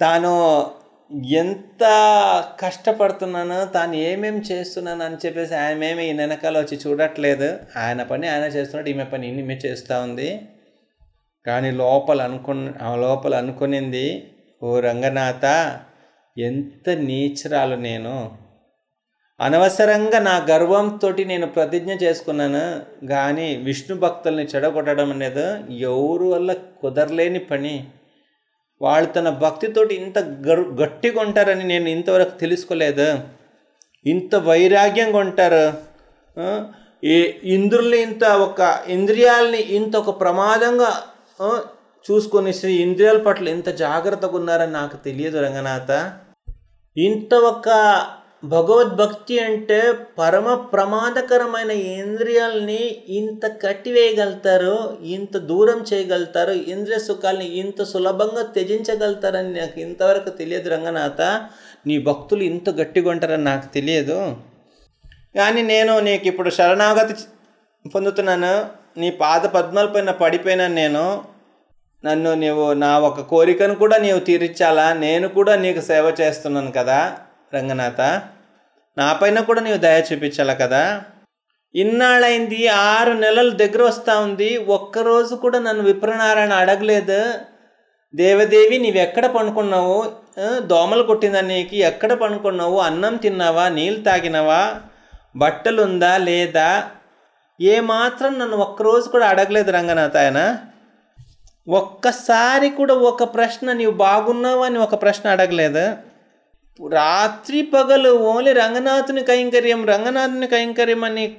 Speaker 1: తాను ఎంత కష్టపడుతున్నాను తాను ఏమేమి చేస్తున్నాను అని చెప్పేసి ఆయన ఏమి ఈ వెనకాల వచ్చి చూడట్లేదు. ఆయన పని ఆయన చేస్తున్నాడు ఈమె పని ఈమె చేస్తూ ఉంది. కానీ లోపల అనుకున్న లోపల అనుకునింది ఓ రంగనాథ ఎంత నీచరాలు నేను. అనవసరంగా నా గర్వంతో నేను ప్రతిజ్ఞ చేసుకున్నాను కానీ విష్ణు భక్తుల్ని చెడగొట్టడం అనేది ఎవరు వల్ల కుదరలేని పని. వాళ్ళు తన భక్తితోటి ఇంత గరు గట్టిగా ఉంటారని నేను ఇంతవరకు తెలుసుకోలేదు. ఇంత వైరాగ్యంగా ఉంటారు ఏ ఇంద్రుల్ని ఇంత ఒక ఇంద్రియాలని ఇంత ఒక ప్రమాదంగా చూసుకొనేసి చూసుకొని ఇంద్రియాల పట్ల ఇంత జాగ్రత్తగా ఉన్నారని నాకు తెలియదు రంగనాథ. ఇంత ఒక భగవద్భక్తి అంటే పరమ ప్రమాదకరమైన ఇంద్రియాలని ఇంత కట్టివేయగలుగుతారు ఇంత దూరం చేయగలుగుతారు ఇంద్రియ సుఖాలని ఇంత సులభంగా త్యజించగలుగుతారని నాకు ఇంతవరకు తెలియదు రంగనాథ. నీ భక్తులు ఇంత గట్టిగా ఉంటారని నాకు తెలియదు. కానీ నేను నీకు ఇప్పుడు శరణాగతి పొందుతున్నాను. నీ పాద పద్మాలపైన పడిపోయినాను నేను. నన్ను నీవు నా ఒక కోరికను కూడా నీవు తీర్చాలా? నేను కూడా నీకు సేవ చేస్తున్నాను కదా రంగనాథ. నాపైన కూడా నీవు దయ చూపించాలి కదా? ఇన్నాళ్ళైంది ఆరు నెలలు దగ్గర వస్తూ ఉంది. ఒక్కరోజు కూడా నన్ను విప్రనారాయణ అడగలేదు. దేవదేవి నీవెక్కడ పండుకున్నావు? దోమలు కొట్టిందా నీకు? ఎక్కడ పండుకున్నావు? అన్నం తిన్నావా? నీళ్ళు తాగినావా? బట్టలుందా? లేదా? ఏమాత్రం నన్ను ఒక్కరోజు కూడా అడగలేదు రంగనాథ ఆయన ఒక్కసారి కూడా ఒక ప్రశ్న నీవు బాగున్నావా అని ఒక ప్రశ్న అడగలేదు. రాత్రి పగలు ఓన్లీ రంగనాథుని కైంకర్యం రంగనాథుని కైంకర్యం అని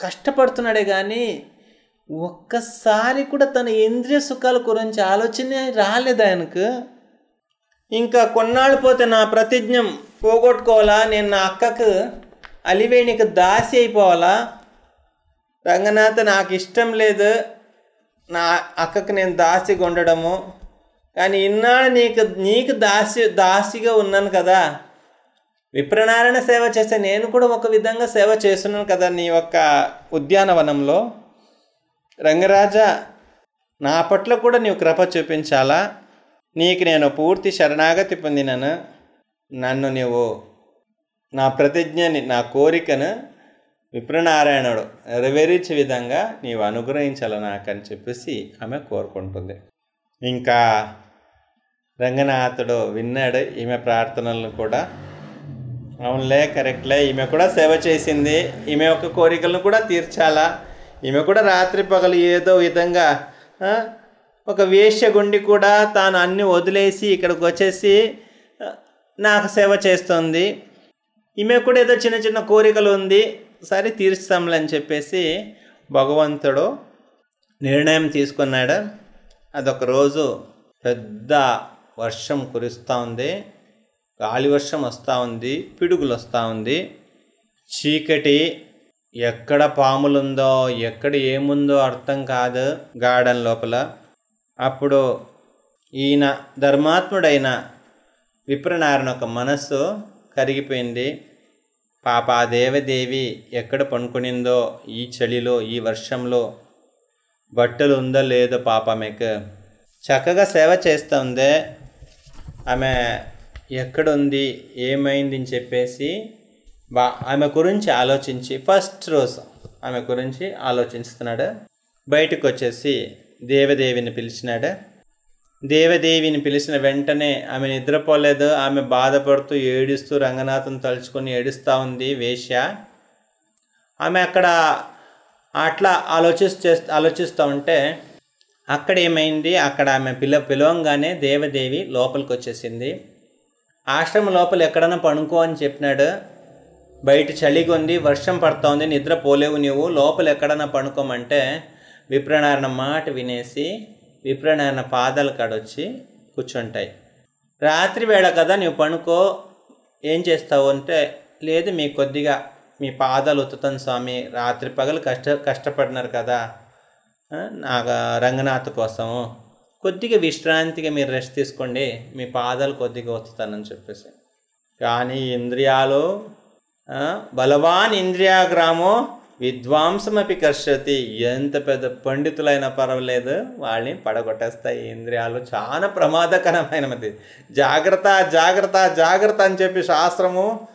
Speaker 1: కష్టపడుతున్నాడే కానీ ఒక్కసారి కూడా తన ఇంద్రియ సుఖాల గురించి ఆలోచన రాలేదు ఆయనకు. ఇంకా కొన్నాళ్ళు పోతే నా ప్రతిజ్ఞం పోగొట్టుకోవాలా? నేను నా అక్కకు అలివేణికి దాసి అయిపోవాలా? రంగనాథ్ నాకు ఇష్టం లేదు నా అక్కకు నేను దాసిగా ఉండడము. కానీ ఇన్నాళ్ళు నీకు నీకు దాసి దాసిగా ఉన్నాను కదా. విప్రనారాయణ సేవ చేస్తే నేను కూడా ఒక విధంగా సేవ చేస్తున్నాను కదా నీ యొక్క ఉద్యానవనంలో. రంగరాజా నా పట్ల కూడా నీవు కృప చూపించాలా? నీకు నేను పూర్తి శరణాగతి పొందినను. నన్ను నీవు నా ప్రతిజ్ఞని నా కోరికను విప్రనారాయణుడు నెరవేర్చే విధంగా నీవు అనుగ్రహించాల నాకని చెప్పేసి ఆమె కోరుకుంటుంది. ఇంకా రంగనాథుడు విన్నాడు ఈమె ప్రార్థనలను కూడా. అవునులే కరెక్ట్లే. ఈమె కూడా సేవ చేసింది. ఈమె యొక్క కోరికలను కూడా తీర్చాలా? ఈమె కూడా రాత్రి పగలు ఏదో విధంగా ఒక ఒక వేశ్యగుండి కూడా తాను అన్ని వదిలేసి ఇక్కడికి వచ్చేసి నాకు సేవ చేస్తుంది. ఈమె కూడా ఏదో చిన్న చిన్న కోరికలు ఉంది. సరే తీర్చుతాంలే అని చెప్పేసి భగవంతుడు నిర్ణయం తీసుకున్నాడు. అదొక రోజు పెద్ద వర్షం కురుస్తూ ఉంది గాలి వర్షం వస్తూ ఉంది పిడుగులు వస్తూ ఉంది. చీకటి ఎక్కడ పాములుందో ఎక్కడ ఏముందో అర్థం కాదు గార్డెన్ లోపల. అప్పుడు ఈయన ధర్మాత్ముడైన విప్రనారాయణ ఒక మనస్సు కరిగిపోయింది. పాప ఆ దేవదేవి ఎక్కడ పనుకునిందో ఈ చలిలో ఈ వర్షంలో బట్టలు ఉందో లేదో పాప మీకు చక్కగా సేవ చేస్తుందే ఆమె ఎక్కడుంది ఏమైంది అని చెప్పేసి బా ఆమె గురించి ఆలోచించి ఫస్ట్ రోజు ఆమె గురించి ఆలోచిస్తున్నాడు. బయటకు వచ్చేసి దేవదేవిని పిలిచినాడు. దేవదేవిని పిలిచిన వెంటనే ఆమె నిద్రపోలేదు ఆమె బాధపడుతూ ఏడుస్తూ రంగనాథం తలుచుకొని ఏడుస్తూ ఉంది వేశ్య. ఆమె అక్కడ అట్లా ఆలోచిస్తూ ఆలోచిస్తూ ఉంటే అక్కడ ఏమైంది అక్కడ ఆమె పిల పిలవంగానే దేవదేవి లోపలికి వచ్చేసింది ఆశ్రమం లోపల ఎక్కడన్నా పడుకో అని చెప్పినాడు. బయట చలిగా ఉంది వర్షం పడుతోంది నిద్ర పోలేవు నీవు. లోపల ఎక్కడన్నా పడుకోమంటే విప్రనారాయణ మాట వినేసి విప్రనారాయణ పాదాల కాడొచ్చి కూర్చుంటాయి. రాత్రి వేళ కదా నువ్వు పనుకో ఏం చేస్తావు అంటే లేదు మీ కొద్దిగా మీ పాదాలు ఉత్తుతాను స్వామి. రాత్రి పగలు కష్ట కష్టపడినారు కదా. నాకు రంగనాథ్ కోసము కొద్దిగా విశ్రాంతిగా మీరు రెస్ట్ తీసుకోండి. మీ పాదాలు కొద్దిగా వస్తానని చెప్పేసి. కానీ ఇంద్రియాలు బలవాన్ ఇంద్రియాగ్రామో విద్వాంసమపి కర్షతి. ఎంత పెద్ద పండితులైనా పర్వాలేదు వాళ్ళని పడగొట్టేస్తాయి ఇంద్రియాలు. చాలా ప్రమాదకరమైనది. జాగ్రత్త జాగ్రత్త జాగ్రత్త అని చెప్పి శాస్త్రము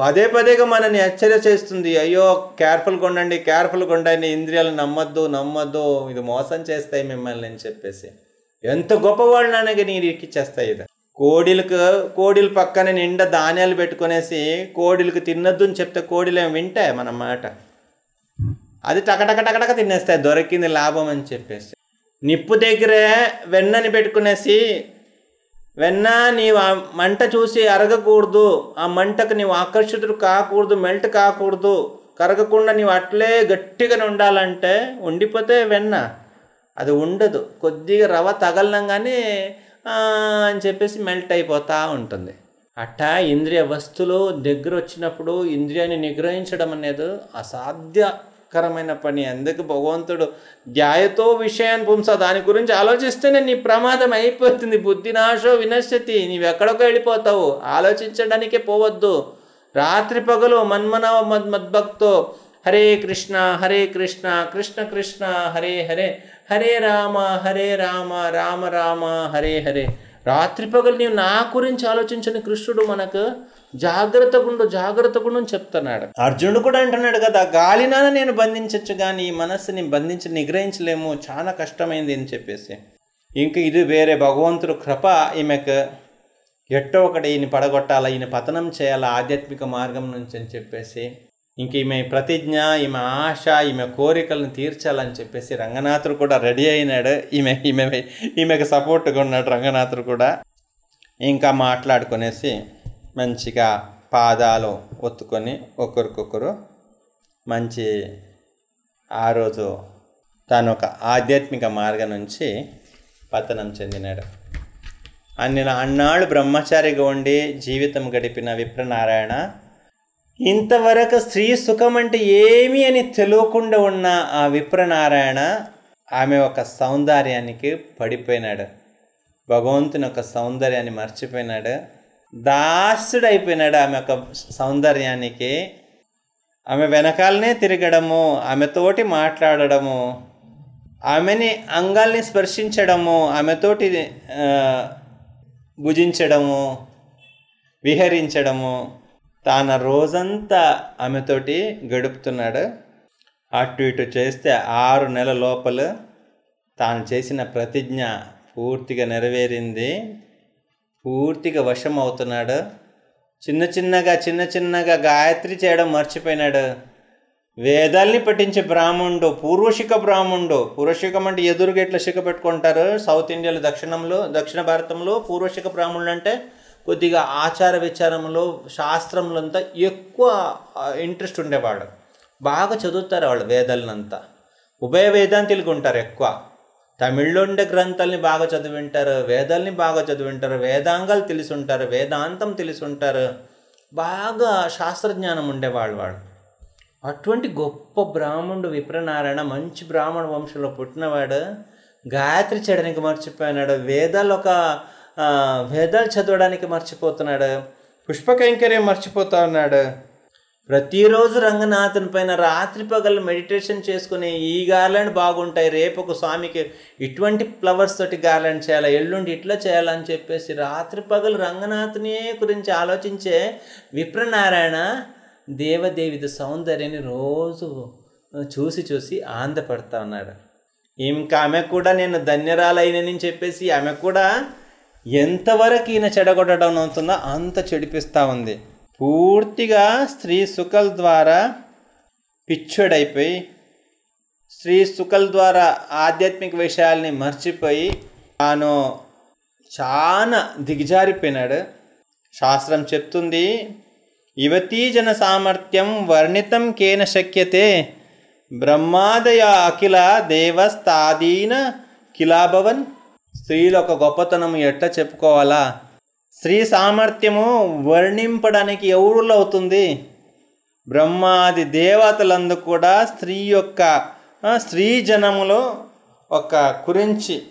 Speaker 1: పదే పదేగా మనల్ని హెచ్చరిక చేస్తుంది. అయ్యో కేర్ఫుల్గా ఉండండి కేర్ఫుల్గా ఉండండి ఇంద్రియాలు నమ్మద్దు నమ్మద్దు ఇది మోసం చేస్తాయి మిమ్మల్ని అని చెప్పేసి. ఎంత గొప్పవాళ్ళనగా నీరు ఎక్కిచ్చేస్తాయి ఇది. కోడిలకు కోడిలు పక్కన నిండా ధాన్యాలు పెట్టుకునేసి కోడిలకు తినొద్దు అని చెప్తే కోడిలు ఏమి వింటాయి మన మాట? అది టకటక టకటక తినేస్తాయి దొరికింది లాభం అని చెప్పేసి. నిప్పు దగ్గరే వెన్నని పెట్టుకునేసి వెన్న నీవు ఆ మంట చూసి అరగకూడదు ఆ మంటకు నీవు ఆకర్షితుడు కాకూడదు మెల్ట్ కాకూడదు. కరగకుండా నీవు అట్లే గట్టిగానే ఉండాలంటే ఉండిపోతే వెన్న. అది ఉండదు. కొద్దిగా రవ తగలనంగానే కానీ అని చెప్పేసి మెల్ట్ అయిపోతూ ఉంటుంది. అట్టా ఇంద్రియ వస్తువులు దగ్గర వచ్చినప్పుడు ఇంద్రియాన్ని నిగ్రహించడం అనేది కరమైన పని. అందుకు భగవంతుడు ధ్యాయతో విషయాన్ని పుంస దాని గురించి ఆలోచిస్తేనే నీ ప్రమాదం అయిపోతుంది. బుద్ధినాశో వినశ్యతి. నీవెక్కడికో వెళ్ళిపోతావు. ఆలోచించడానికే పోవద్దు. రాత్రి పగలు మన్మనవ మద్ మద్భక్తో హరే కృష్ణ హరే కృష్ణ కృష్ణ కృష్ణ హరే హరే హరే రామ హరే రామ రామ రామ హరే హరే. రాత్రి పగలు నీవు నా గురించి ఆలోచించని కృష్ణుడు మనకు జాగ్రత్తగుండు ఉండు అని చెప్తున్నాడు. అర్జునుడు కూడా అంటున్నాడు కదా గాలినాన నేను బంధించవచ్చు కానీ ఈ మనస్సుని బంధించి నిగ్రహించలేము చాలా కష్టమైంది అని చెప్పేసి. ఇంక ఇది వేరే భగవంతుడు కృప. ఈమెకు ఎట్టో ఒకటి ఈయన పడగొట్టాలా ఈయన పతనం చేయాలా ఆధ్యాత్మిక మార్గం నుంచి అని చెప్పేసి. ఇంక ఈమె ప్రతిజ్ఞ ఈమె ఆశ ఈమె కోరికలను తీర్చాలని చెప్పేసి రంగనాథుడు కూడా రెడీ అయినాడు. ఈమె ఈమె ఈమెకు సపోర్ట్గా ఉన్నాడు రంగనాథుడు కూడా. ఇంకా మాట్లాడుకునేసి మంచిగా పాదాలు ఒత్తుకొని ఒకరికొకరు మంచి ఆ రోజు తాను ఒక ఆధ్యాత్మిక మార్గం నుంచి పతనం చెందినాడు. అన్ని అన్నాళ్ళు బ్రహ్మచారిగా ఉండి జీవితం గడిపిన విప్రనారాయణ ఇంతవరకు స్త్రీ సుఖం అంటే ఏమి అని తెలియకుండా ఉన్న ఆ విప్రనారాయణ ఆమె ఒక సౌందర్యానికి పడిపోయినాడు. భగవంతుని ఒక సౌందర్యాన్ని మర్చిపోయినాడు. దాసుడైపోయినాడు ఆమె యొక్క సౌందర్యానికి. ఆమె వెనకాలనే తిరగడము ఆమెతోటి మాట్లాడడము ఆమెని అంగాల్ని స్పర్శించడము ఆమెతోటి భుజించడము విహరించడము. తాన రోజంతా ఆమెతోటి గడుపుతున్నాడు. అటు ఇటు చేస్తే ఆరు నెలల లోపల తాను చేసిన ప్రతిజ్ఞ పూర్తిగా నెరవేరింది. పూర్తిగా వశం అవుతున్నాడు చిన్న చిన్నగా చిన్న చిన్నగా గాయత్రి చేయడం మర్చిపోయినాడు. వేదాల్ని పఠించే బ్రాహ్మణుడు పూర్వశిఖ బ్రాహ్మణుడు. పూర్వశిఖం అంటే ఎదురుగా ఎట్లా శిఖ పెట్టుకుంటారు? సౌత్ ఇండియాలో దక్షిణంలో దక్షిణ భారతంలో పూర్వశిఖ బ్రాహ్మణులు అంటే కొద్దిగా ఆచార విచారంలో శాస్త్రములంతా ఎక్కువ ఇంట్రెస్ట్ ఉండేవాడు బాగా చదువుతారు వాళ్ళు వేదాలనంతా. ఉభయ వేదాంతులకు ఉంటారు ఎక్కువ. తమిళ్ళో ఉండే గ్రంథాలని బాగా చదివింటారు వేదాలని బాగా చదివింటారు వేదాంగాలు తెలిసి ఉంటారు వేదాంతం తెలిసి ఉంటారు బాగా శాస్త్రజ్ఞానం ఉండేవాళ్ళు వాడు అటువంటి గొప్ప బ్రాహ్మణుడు విప్రనారాయణ మంచి బ్రాహ్మణ వంశంలో పుట్టినవాడు గాయత్రి చేయడానికి మర్చిపోయినాడు వేదాలు ఒక వేదాలు చదవడానికి మర్చిపోతున్నాడు పుష్పకైంకర్యం మర్చిపోతా ఉన్నాడు. ప్రతిరోజు రంగనాథన్ పైన రాత్రి పగలు మెడిటేషన్ చేసుకుని ఈ గార్లెండ్ బాగుంటాయి. రేపు ఒక స్వామికి ఇటువంటి ఫ్లవర్స్ తోటి గార్లెండ్ చేయాలి? ఎల్లుండి ఇట్లా చేయాలని చెప్పేసి రాత్రి పగలు రంగనాథుని గురించి ఆలోచించే విప్రనారాయణ దేవదేవిత సౌందర్యాన్ని రోజు చూసి చూసి ఆనందపడతా ఉన్నాడు. ఇంకా ఆమె కూడా నేను ధన్యరాలైనని చెప్పేసి ఆమె కూడా ఎంతవరకు ఈయన చెడగొట్టడం అవుతుందో అంత చెడిపిస్తూ ఉంది. పూర్తిగా స్త్రీ సుఖల ద్వారా పిచ్చుడైపోయి స్త్రీ సుఖల ద్వారా ఆధ్యాత్మిక విషయాల్ని మర్చిపోయి తాను చాలా దిగజారిపోయినాడు. శాస్త్రం చెప్తుంది యువతీ జన సామర్థ్యం వర్ణితం కేన శక్యతే బ్రహ్మాదయ అఖిల దేవస్థాదీన కిలాభవన్. స్త్రీల ఒక గొప్పతనం ఎట్లా చెప్పుకోవాలా? స్త్రీ సామర్థ్యము వర్ణింపడానికి ఎవరులో అవుతుంది బ్రహ్మాది దేవతలందు కూడా స్త్రీ యొక్క స్త్రీ జనములో ఒక గురించి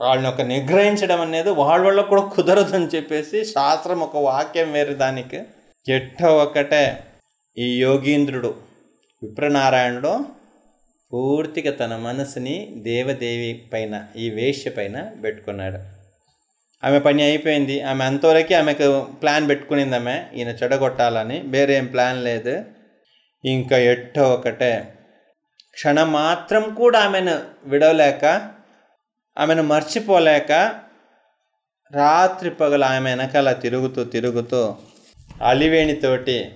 Speaker 1: వాళ్ళని ఒక నిగ్రహించడం అనేది వాళ్ళ వల్ల కూడా కుదరదు అని చెప్పేసి శాస్త్రం ఒక వాక్యం వేరు దానికి. ఎట్ట ఒకటే ఈ యోగీంద్రుడు విప్రనారాయణుడు పూర్తిగా తన మనసుని దేవదేవి పైన ఈ వేష్య పైన పెట్టుకున్నాడు. ఆమె పని అయిపోయింది. ఆమె అంతవరకు ఆమెకు ప్లాన్ పెట్టుకునింది ఆమె. ఈయన చెడగొట్టాలని. వేరేం ప్లాన్ లేదు. ఇంకా ఎట్ట ఒకటే. క్షణం మాత్రం కూడా ఆమెను విడవలేక ఆమెను మర్చిపోలేక రాత్రి పగలు ఆమె వెనకాల తిరుగుతూ తిరుగుతూ అలివేణితోటి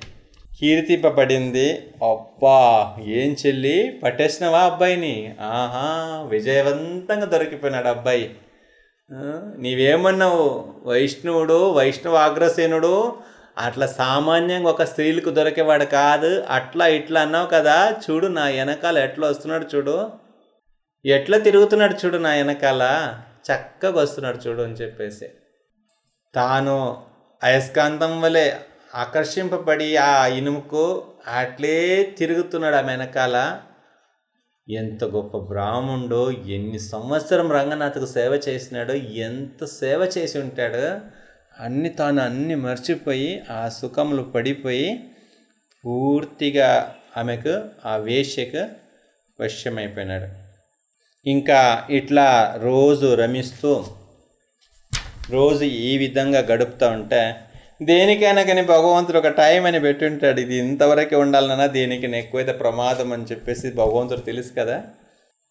Speaker 1: కీర్తింపబడింది. అబ్బా! ఏం చెల్లి? పట్టేసినవా అబ్బాయిని? ఆహా! విజయవంతంగా దొరికిపోయినాడు అబ్బాయి. నీవేమన్నావు? వైష్ణవుడు వైష్ణవ అగ్రసేనుడు అట్లా సామాన్యంగా ఒక స్త్రీలకు దొరికేవాడు కాదు. అట్లా ఇట్లా అన్నావు కదా. చూడు నా వెనకాల ఎట్లా వస్తున్నాడు చూడు. ఎట్లా తిరుగుతున్నాడు చూడు నా వెనకాల. చక్కగా వస్తున్నాడు చూడు అని చెప్పేసి. తాను అయస్కాంతం వలె ఆకర్షింపబడి ఆ ఇనుముకు అట్లే తిరుగుతున్నాడు ఆమె వెనకాల. ఎంత గొప్ప బ్రాహ్మణుడో ఎన్ని సంవత్సరం రంగనాథకు సేవ చేసినాడో ఎంత సేవ చేసి ఉంటాడో అన్ని తాను అన్ని మర్చిపోయి ఆ సుఖములు పడిపోయి పూర్తిగా ఆమెకు ఆ వేశ్యకు వశ్యమైపోయినాడు. ఇంకా ఇట్లా రోజు రమిస్తూ రోజు ఈ విధంగా గడుపుతూ ఉంటే దేనికైనా కానీ భగవంతుడు ఒక టైం అని పెట్టుంటాడు. ఇది ఇంతవరకే ఉండాలన్నా దేనికి ఎక్కువైతే ప్రమాదం అని చెప్పేసి భగవంతుడు తెలుసు కదా.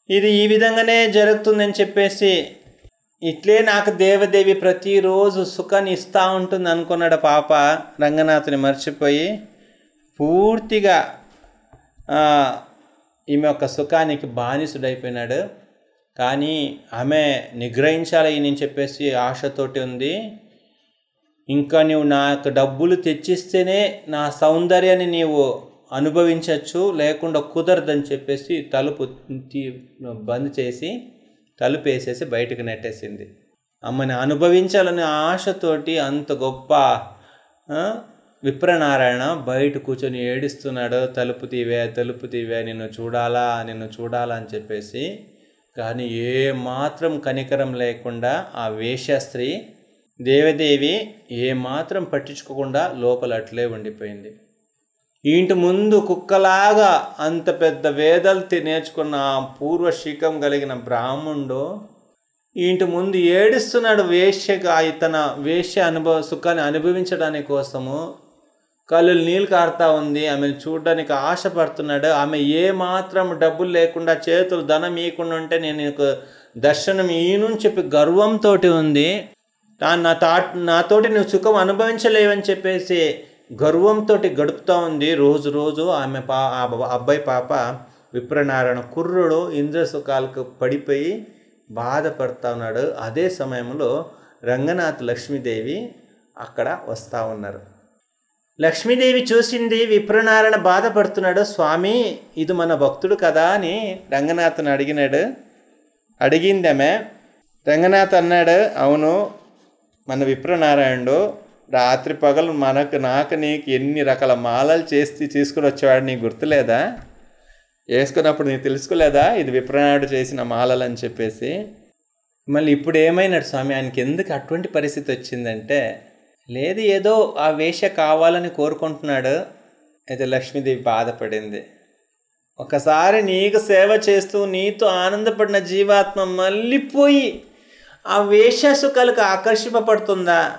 Speaker 1: ఇది ఈ విధంగానే జరుగుతుందని చెప్పేసి ఇట్లే నాకు దేవదేవి ప్రతిరోజు సుఖాన్ని ఇస్తూ ఉంటుంది అనుకున్నాడు పాప రంగనాథుని మర్చిపోయి. పూర్తిగా ఈమె యొక్క సుఖానికి బానిసుడైపోయినాడు. కానీ ఆమె నిగ్రహించాలి నేను చెప్పేసి ఆశతోటి ఉంది. ఇంకా నువ్వు నాకు డబ్బులు తెచ్చిస్తేనే నా సౌందర్యాన్ని నీవు అనుభవించవచ్చు లేకుండా కుదరదని చెప్పేసి తలుపు తీ- బంద్ చేసి తలుపు వేసేసి బయటకు నెట్టేసింది. అమ్మని అనుభవించాలనే ఆశతోటి అంత గొప్ప విప్రనారాయణ బయట కూర్చొని ఏడుస్తున్నాడు తలుపు తీవే తలుపు తీవే నిన్ను చూడాలా నిన్ను చూడాలా అని చెప్పేసి. కానీ ఏ మాత్రం కనికరం లేకుండా ఆ వేషస్త్రీ దేవదేవి ఏమాత్రం పట్టించుకోకుండా లోపల అట్లే ఉండిపోయింది. ఇంటి ముందు కుక్కలాగా అంత పెద్ద వేదలు నేర్చుకున్న ఆ పూర్వ శిఖం కలిగిన బ్రాహ్మణుడు ఇంటి ముందు ఏడుస్తున్నాడు వేశ్యగా ఇతన వేశ్య అనుభవ సుఖాన్ని అనుభవించడానికి కోసము. కళ్ళు నీళ్ళు కారుతా ఉంది ఆమెను చూడడానికి ఆశపడుతున్నాడు. ఆమె ఏ మాత్రం డబ్బులు లేకుండా చేతులు ధనం ఇవ్వకుండా ఉంటే నేను నీకు దర్శనం ఈయనని చెప్పి గర్వంతో ఉంది. తా- నా తా నాతోటి నువ్వు సుఖం అనుభవించలేవని చెప్పేసి గర్వంతో గడుపుతూ ఉంది. రోజు రోజు ఆమె పా ఆ అబ్బాయి పాప విప్రనారాయణ కుర్రుడు ఇంద్ర సుఖాలకు పడిపోయి బాధపడతా ఉన్నాడు. అదే సమయంలో రంగనాథ్ లక్ష్మీదేవి అక్కడ వస్తూ ఉన్నారు. లక్ష్మీదేవి చూసింది విప్రనారాయణ బాధపడుతున్నాడు. స్వామి ఇది మన భక్తుడు కదా అని రంగనాథ్ని అడిగినాడు. అడిగింది ఆమె. రంగనాథ్ అన్నాడు అవును మన విప్రనారాయణుడు రాత్రి పగలు మనకు నాకు నీకు ఎన్ని రకాల మాలలు చేసి తీసుకుని వచ్చేవాడు నీకు గుర్తులేదా? వేసుకున్నప్పుడు నీకు తెలుసుకోలేదా? ఇది విప్రనాయుడు చేసిన మాలలు అని చెప్పేసి. మళ్ళీ ఇప్పుడు ఏమైనాడు స్వామి? ఆయనకి ఎందుకు అటువంటి పరిస్థితి వచ్చిందంటే లేదు ఏదో ఆ వేష కావాలని కోరుకుంటున్నాడు. అయితే లక్ష్మీదేవి బాధపడింది. ఒకసారి నీకు సేవ చేస్తూ నీతో ఆనందపడిన జీవాత్మ మళ్ళీ పోయి ఆ వేష సుఖాలకు ఆకర్షింపబడుతుందా?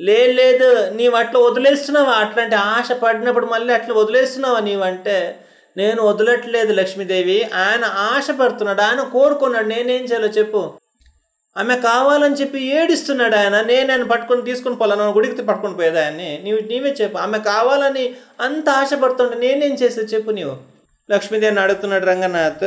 Speaker 1: లే లేదు నీవు అట్లా వదిలేస్తున్నావా? అట్లాంటి ఆశ పడినప్పుడు మళ్ళీ అట్లా వదిలేస్తున్నావా నీవంటే నేను వదలట్లేదు లక్ష్మీదేవి. ఆయన ఆశ పడుతున్నాడు ఆయన కోరుకున్నాడు నేనేం చేయాలో చెప్పు. ఆమె కావాలని చెప్పి ఏడిస్తున్నాడు ఆయన. నేను ఆయన పట్టుకొని తీసుకొని పోలాను గుడికి పట్టుకొని పోయేదా ఆయన్ని. నీవు నీవే చెప్పు. ఆమె కావాలని అంత ఆశపడుతుంటే నేనేం చేసేది చెప్పు నీవు? లక్ష్మీదేవిని అడుగుతున్నాడు రంగనాథ్.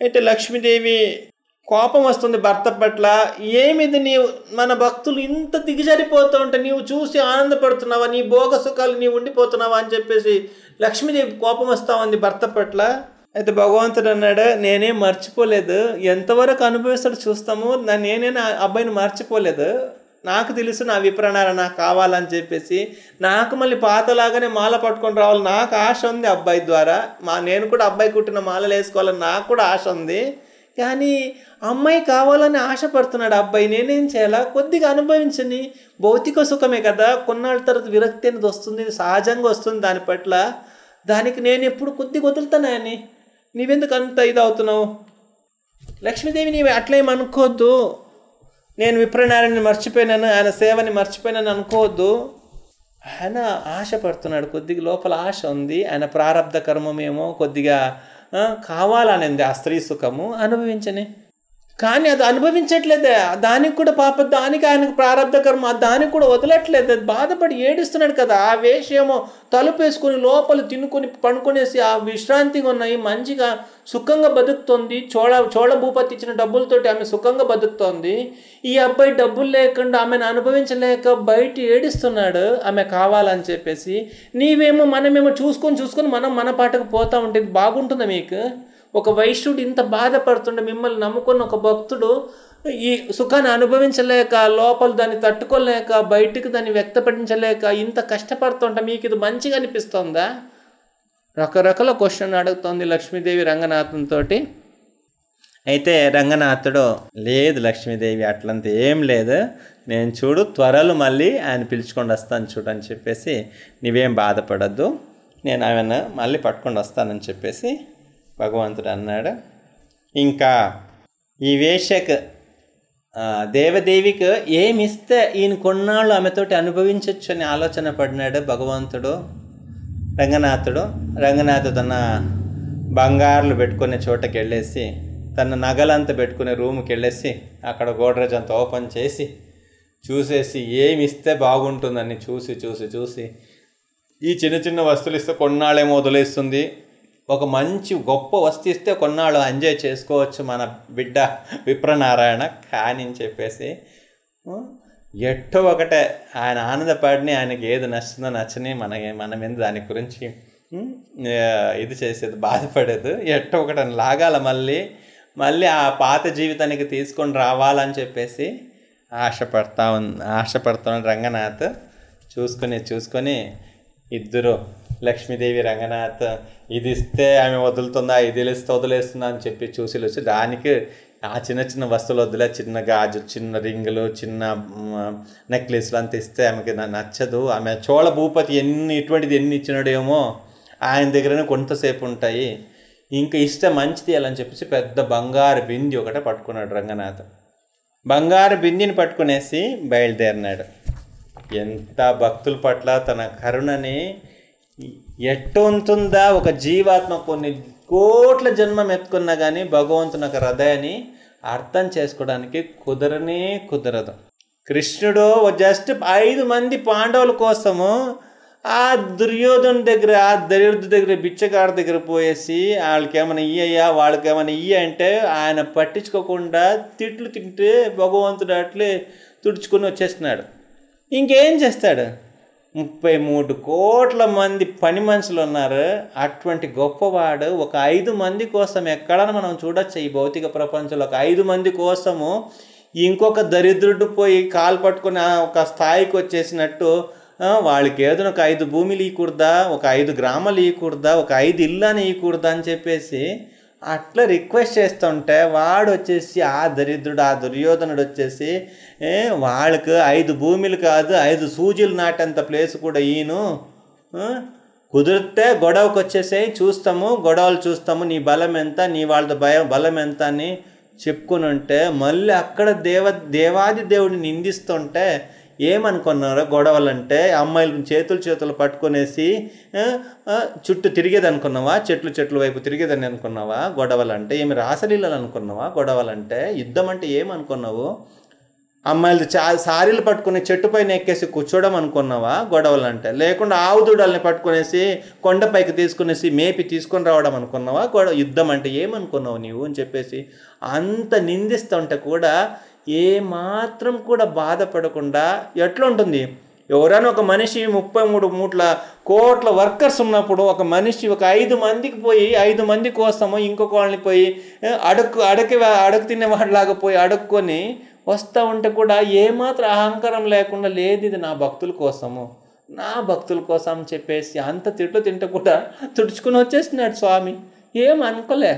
Speaker 1: అయితే లక్ష్మీదేవి కోపం వస్తుంది భర్త పట్ల. ఏమిది నీవు? మన భక్తులు ఇంత దిగజారిపోతూ ఉంటే నీవు చూసి ఆనందపడుతున్నావా? నీ భోగ సుఖాలు నీవు ఉండిపోతున్నావా అని చెప్పేసి లక్ష్మీదేవి కోపం వస్తా ఉంది భర్త పట్ల. అయితే భగవంతుడు అన్నాడు నేనేం మర్చిపోలేదు. ఎంతవరకు అనుభవిస్తాడు చూస్తాము. నా నేనే నా అబ్బాయిని మర్చిపోలేదు. నాకు తెలుసు నా విప్రణాలు నాకు కావాలని చెప్పేసి నాకు మళ్ళీ పాతలాగానే మాల పట్టుకొని రావాలి. నాకు ఆశ ఉంది అబ్బాయి ద్వారా. మా నేను కూడా అబ్బాయి కుట్టిన మాలలు వేసుకోవాలని నాకు కూడా ఆశ ఉంది. కానీ అమ్మాయి కావాలని ఆశపడుతున్నాడు అబ్బాయి నేనేం చేయాలా? కొద్దిగా అనుభవించని. భౌతిక సుఖమే కదా. కొన్నాళ్ళ తర్వాత విరక్తి అనేది వస్తుంది సహజంగా వస్తుంది దాని పట్ల. దానికి నేను ఎప్పుడు కొద్దిగా వదులుతానని నీవెందుకు అంత ఇది అవుతున్నావు? లక్ష్మీదేవి నీవు అట్లేమనుకోవద్దు నేను విప్రనారాయణని మర్చిపోయినాను ఆయన సేవని మర్చిపోయినాను అనుకోవద్దు. ఆయన ఆశపడుతున్నాడు కొద్దిగా లోపల ఆశ ఉంది. ఆయన ప్రారంధ కర్మమేమో కొద్దిగా కావాలనింది ఆ స్త్రీ సుఖము అనుభవించని. కానీ అది అనుభవించట్లేదే. దానికి కూడా పాప దానికి ఆయనకు ప్రారంభ కర్మ దానికి కూడా వదలట్లేదు. బాధపడి ఏడుస్తున్నాడు కదా. ఆ వేషేమో తలుపు వేసుకొని లోపల తినుకొని పండుకొనేసి ఆ విశ్రాంతిగా ఉన్నాయి మంచిగా సుఖంగా బతుకుతోంది. చోళ చోళ భూపతి ఇచ్చిన డబ్బులతోటి ఆమె సుఖంగా బతుకుతోంది. ఈ అబ్బాయి డబ్బులు లేకుండా ఆమెను అనుభవించలేక బయట ఏడుస్తున్నాడు. ఆమె కావాలని చెప్పేసి. నీవేమో మనమేమో చూసుకొని చూసుకొని మనం మన పాటకు పోతా ఉంటే బాగుంటుంది బాగుంటుందా మీకు? ఒక వైశ్యుడు ఇంత బాధపడుతుండే మిమ్మల్ని నమ్ముకున్న ఒక భక్తుడు ఈ సుఖాన్ని అనుభవించలేక లోపల దాన్ని తట్టుకోలేక బయటికి దాన్ని వ్యక్తపడించలేక ఇంత కష్టపడుతుంటే మీకు ఇది మంచిగా అనిపిస్తుందా? రకరకాల క్వశ్చన్ అడుగుతోంది లక్ష్మీదేవి రంగనాథంతో అయితే రంగనాథుడు లేదు లక్ష్మీదేవి అట్లంత ఏం లేదు. నేను చూడు త్వరలో మళ్ళీ ఆయన పిలుచుకొని వస్తాను చూడు అని చెప్పేసి నీవేం బాధపడద్దు. నేను ఆయన మళ్ళీ పట్టుకొని వస్తానని చెప్పేసి భగవంతుడు అన్నాడు. ఇంకా ఈ వేషకు దేవదేవికి ఏమిస్తే ఈయన కొన్నాళ్ళు ఆమెతోటి అనుభవించవచ్చు అని ఆలోచన పడినాడు భగవంతుడు రంగనాథుడు. రంగనాథు తన బంగారులు పెట్టుకునే చోటకి వెళ్ళేసి తన నగలంతా పెట్టుకునే రూమ్కి వెళ్ళేసి అక్కడ గోడ్రేజ్ అంతా ఓపెన్ చేసి చూసేసి ఏమి ఇస్తే బాగుంటుందని చూసి చూసి చూసి ఈ చిన్న చిన్న వస్తువులు ఇస్తే కొన్నాళ్ళేమో వదిలేస్తుంది. ఒక మంచి గొప్ప వస్తు ఇస్తే కొన్నాళ్ళు ఎంజాయ్ చేసుకోవచ్చు మన బిడ్డ విప్రనారాయణ కానీ అని చెప్పేసి ఎట్టో ఒకటే ఆయన ఆనందపడిని ఆయనకి ఏది నచ్చిందో నచ్చని మన మన మీద దాని గురించి ఇది చేసేది బాధపడేది. ఎట్టో ఒకటి లాగాల మళ్ళీ మళ్ళీ ఆ పాత జీవితానికి తీసుకొని రావాలని చెప్పేసి ఆశపడతా ఉన్ ఆశపడుతున్న రంగనాథ్. చూసుకొని చూసుకొని ఇద్దరు లక్ష్మీదేవి రంగనాథ్ ఇది ఇస్తే ఆమె వదులుతుందా ఇది ఇస్తే వదిలేస్తుందా అని చెప్పి చూసి వచ్చి దానికి ఆ చిన్న చిన్న వస్తువులు వదిలే చిన్న గాజు చిన్న రింగులు చిన్న నెక్లెస్లు అంత ఇస్తే ఆమెకి నచ్చదు. ఆమె చోళ భూపతి ఎన్ని ఇటువంటిది ఎన్ని ఇచ్చినాడేమో ఆయన దగ్గరనే కొంతసేపు ఉంటాయి. ఇంకా ఇస్తే మంచిది అని చెప్పేసి పెద్ద బంగారు బింది ఒకటే పట్టుకున్నాడు రంగనాథ్. బంగారు బిందిని పట్టుకునేసి బయలుదేరినాడు. ఎంత భక్తుల పట్ల తన కరుణని ఎట్టు ఉంటుందా ఒక జీవాత్మ కొన్ని కోట్ల జన్మం ఎత్తుకున్నా కానీ భగవంతుని ఒక హృదయాన్ని అర్థం చేసుకోవడానికి కుదరనే కుదరదు. కృష్ణుడు జస్ట్ ఐదు మంది పాండవుల కోసము ఆ దుర్యోధన దగ్గర ఆ దరిద్ర దగ్గర బిచ్చగాడి దగ్గర పోయేసి వాళ్ళకి ఏమైనా ఇయ్యయ్యా వాళ్ళకి ఏమైనా ఇయ్య అంటే ఆయన పట్టించుకోకుండా తిట్లు తింటే భగవంతుడు అట్లే తుడుచుకొని వచ్చేస్తున్నాడు. ఇంకేం చేస్తాడు? ముప్పై మూడు కోట్ల మంది పని మనుషులు ఉన్నారు. అటువంటి గొప్పవాడు ఒక ఐదు మంది కోసం ఎక్కడైనా మనం చూడొచ్చు ఈ భౌతిక ప్రపంచంలో ఒక ఐదు మంది కోసము ఇంకొక దరిద్రుడు పోయి కాలు పట్టుకుని ఆ ఒక స్థాయికి వచ్చేసినట్టు వాళ్ళకి ఏదైనా ఒక ఐదు భూమిలు ఇవ్వకూడదా ఒక ఐదు గ్రామాలు ఇవ్వకూడదా ఒక ఐదు ఇల్లు అని ఇవ్వకూడదా అని చెప్పేసి అట్లా రిక్వెస్ట్ చేస్తుంటే వాడు వచ్చేసి ఆ దరిద్రుడు ఆ దుర్యోధనుడు వచ్చేసి వాళ్ళకు ఐదు భూమిలు కాదు ఐదు సూజీలు నాటేంత ప్లేస్ కూడా ఈయను? కుదిరితే గొడవకు వచ్చేసేయి చూస్తాము గొడవలు చూస్తాము నీ బలం ఎంత నీ వాళ్ళ భయం బలం ఎంత అని చెప్పుకుని ఉంటే మళ్ళీ అక్కడ దేవ దేవాది దేవుడిని నిందిస్తుంటే ఏమనుకున్నారో గొడవలంటే అమ్మాయిలు చేతులు చేతులు పట్టుకునేసి చుట్టూ తిరిగేది అనుకున్నావా చెట్లు చెట్లు వైపు తిరిగేదని అనుకున్నావా? గొడవలంటే ఏమి రాసలీలలు అనుకున్నావా? గొడవలంటే యుద్ధం అంటే ఏమనుకున్నావు? అమ్మాయిలు చా సారీలు పట్టుకుని చెట్టు పైన ఎక్కేసి కూర్చోవడం అనుకున్నావా గొడవలు అంటే లేకుండా ఆవు దూడల్ని పట్టుకునేసి కొండపైకి తీసుకునేసి మేపి తీసుకొని రావడం అనుకున్నావా గొడవ యుద్ధం అంటే ఏమనుకున్నావు నీవు అని చెప్పేసి అంత నిందిస్తుంటే కూడా ఏమాత్రం కూడా బాధపడకుండా ఎట్లుంటుంది ఎవరైనా ఒక మనిషి ముప్పై మూడు మూట్ల కోట్ల వర్కర్స్ ఉన్నప్పుడు ఒక మనిషి ఒక ఐదు మందికి పోయి ఐదు మంది కోసము ఇంకొక వాళ్ళని పోయి అడుక్కు అడకి అడుగు తినేవాడిలాగా పోయి అడుక్కొని వస్తూ ఉంటే కూడా ఏమాత్రం అహంకారం లేకుండా లేదు ఇది నా భక్తుల కోసము నా భక్తుల కోసం చెప్పేసి అంత తిట్లు తింటే కూడా తుడుచుకుని వచ్చేసినాడు స్వామి. ఏం అనుకోలే.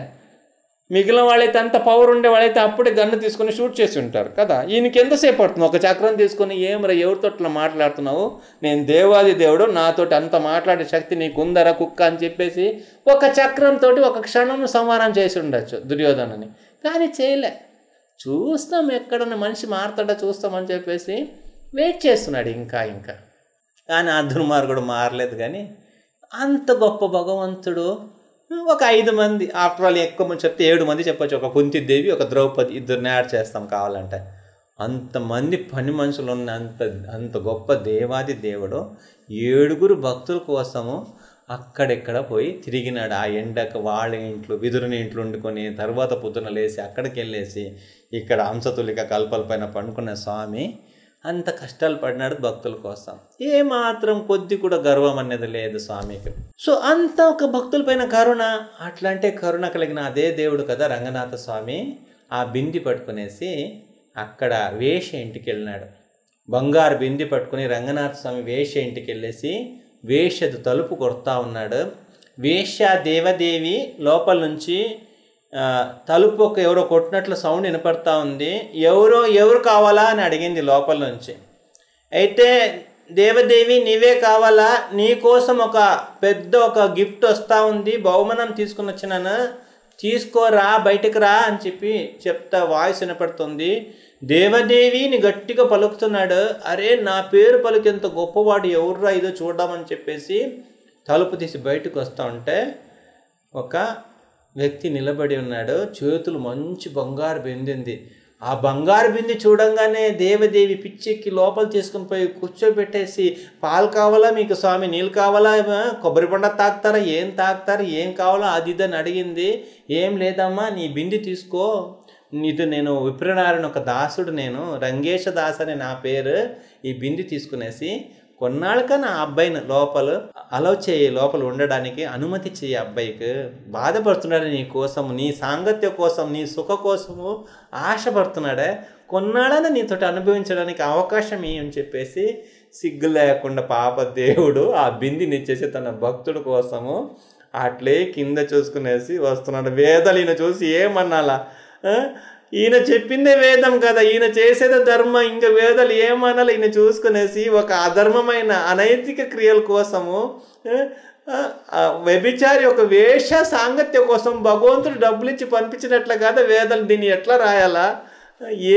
Speaker 1: మిగిలిన వాళ్ళైతే అంత పవర్ ఉండే వాళ్ళైతే అప్పుడే గన్ను తీసుకొని షూట్ చేసి ఉంటారు కదా? ఈయనకి ఎంతసేపు పడుతుంది? ఒక చక్రం తీసుకొని ఏమరా ఎవరితో అట్లా మాట్లాడుతున్నావు? నేను దేవాది దేవుడు నాతోటి అంత మాట్లాడే శక్తి నీకు ఉందరా కుక్క అని చెప్పేసి ఒక చక్రంతో ఒక క్షణం సంహారం చేసి ఉండొచ్చు దుర్యోధనని. కానీ చేయలే. చూస్తాం ఎక్కడన్నా మనిషి మారుతాడా చూస్తామని చెప్పేసి వెయిట్ చేస్తున్నాడు ఇంకా ఇంకా. కానీ ఆ దుర్మార్గుడు మారలేదు కానీ అంత గొప్ప భగవంతుడు ఒక ఐదు మంది. ఆఫ్టర్ ఆల్ ఎక్కువ మంది చెప్తే ఏడు మంది చెప్పొచ్చు. ఒక కుంతిదేవి ఒక ద్రౌపది ఇద్దరిని యాడ్ చేస్తాం కావాలంటే. అంతమంది పని మనుషులు ఉన్న అంత అంత గొప్ప దేవాది దేవుడు ఏడుగురు భక్తుల కోసము అక్కడెక్కడ పోయి తిరిగినాడు. ఆ ఎండకు వాళ్ళ ఇంట్లో విదురుని ఇంట్లో వండుకొని తర్వాత పొద్దున లేచి అక్కడికి వెళ్ళేసి ఇక్కడ హంసతులిక కల్పల పైన పండుకున్న స్వామి అంత కష్టాలు పడినాడు భక్తుల కోసం. ఏ మాత్రం కొద్ది కూడా గర్వం అనేది లేదు స్వామికి. సో అంత ఒక భక్తులపైన కరుణ అట్లాంటే కరుణ కలిగిన అదే దేవుడు కదా రంగనాథ స్వామి. ఆ బింది పట్టుకునేసి అక్కడ వేష ఇంటికి వెళ్ళినాడు. బంగారు బింది పట్టుకుని రంగనాథ స్వామి వేష ఇంటికి వెళ్ళేసి వేషదు తలుపు కొడతా ఉన్నాడు. వేష దేవదేవి లోపల నుంచి తలుపు ఒక ఎవరో కొట్టినట్లు సౌండ్ వినపడతా ఉంది. ఎవరో ఎవరు కావాలా అని అడిగింది లోపల నుంచి. అయితే దేవదేవి నీవే కావాలా? నీ కోసం ఒక పెద్ద ఒక గిఫ్ట్ వస్తూ ఉంది. బహుమానం తీసుకుని వచ్చినాను. తీసుకోరా బయటకు రా అని చెప్పి చెప్తా వాయిస్ వినపడుతుంది. దేవదేవిని గట్టిగా పలుకుతున్నాడు. అరే నా పేరు పలికేంత గొప్పవాడు. ఎవర్రా ఇదో చూడమని చెప్పేసి తలుపు తీసి బయటకు వస్తూ ఉంటే ఒక వ్యక్తి నిలబడి ఉన్నాడు చేతులు మంచి బంగారు బిందింది. ఆ బంగారు బింది చూడంగానే దేవదేవి పిచ్చెక్కి లోపల తీసుకుని పోయి కూర్చోబెట్టేసి పాలు కావాలా మీకు స్వామి? నీళ్ళు కావాలా? కొబ్బరి పండ తాగుతారా? ఏం తాగుతారు? ఏం కావాలా? అది ఇది అని అడిగింది. ఏం లేదమ్మా నీ బింది తీసుకో. ఇది నేను విప్రనారాయణ ఒక దాసుడు నేను రంగేశ దాస్ అని నా పేరు. ఈ బింది తీసుకునేసి కొన్నాళ్ళకన్నా ఆ అబ్బాయిని లోపల అలౌ చేయి లోపల ఉండడానికి అనుమతి చేయి అబ్బాయికి. బాధపడుతున్నాడు నీ కోసము నీ సాంగత్య కోసం నీ సుఖ కోసము ఆశపడుతున్నాడే. కొన్నాళ్ళని నీతోటి అనుభవించడానికి అవకాశం ఏమని అని చెప్పేసి సిగ్గు లేకుండా పాప దేవుడు ఆ బిందిని ఇచ్చేసి తన భక్తుడు కోసము అట్లే కింద చూసుకునేసి వస్తున్నాడు. వేదలిని ఈయన చూసి ఏమన్నాలా? ఈయన చెప్పిందే వేదం కదా. ఈయన చేసేదే ధర్మం. ఇంకా వేదాలు ఏమనాలి? ఈయన చూసుకునేసి ఒక అధర్మమైన అనైతిక క్రియల కోసము వ్యభిచారి ఒక వేష సాంగత్య కోసం భగవంతుడు డబ్బులు ఇచ్చి పంపించినట్ల కాదా వేదాలు దీన్ని ఎట్లా రాయాలా?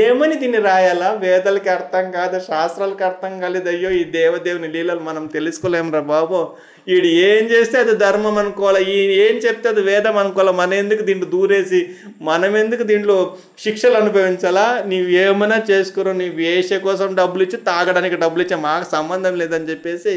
Speaker 1: ఏమని దీన్ని రాయాలా? వేదాలకి అర్థం కాదు? శాస్త్రాలకు అర్థం కాలేదు. అయ్యో ఈ దేవదేవుని లీలలు మనం తెలుసుకోలేమురా బాబు. ఈడు ఏం చేస్తే అది ధర్మం అనుకోవాలా? ఈ ఏం చెప్తే అది వేదం అనుకోవాలా? మన ఎందుకు దీంట్లో దూరేసి మనం ఎందుకు దీంట్లో శిక్షలు అనుభవించాలా? నీవు ఏమైనా చేసుకురు నీ వేష కోసం డబ్బులు ఇచ్చి తాగడానికి డబ్బులు ఇచ్చా మాకు సంబంధం లేదని చెప్పేసి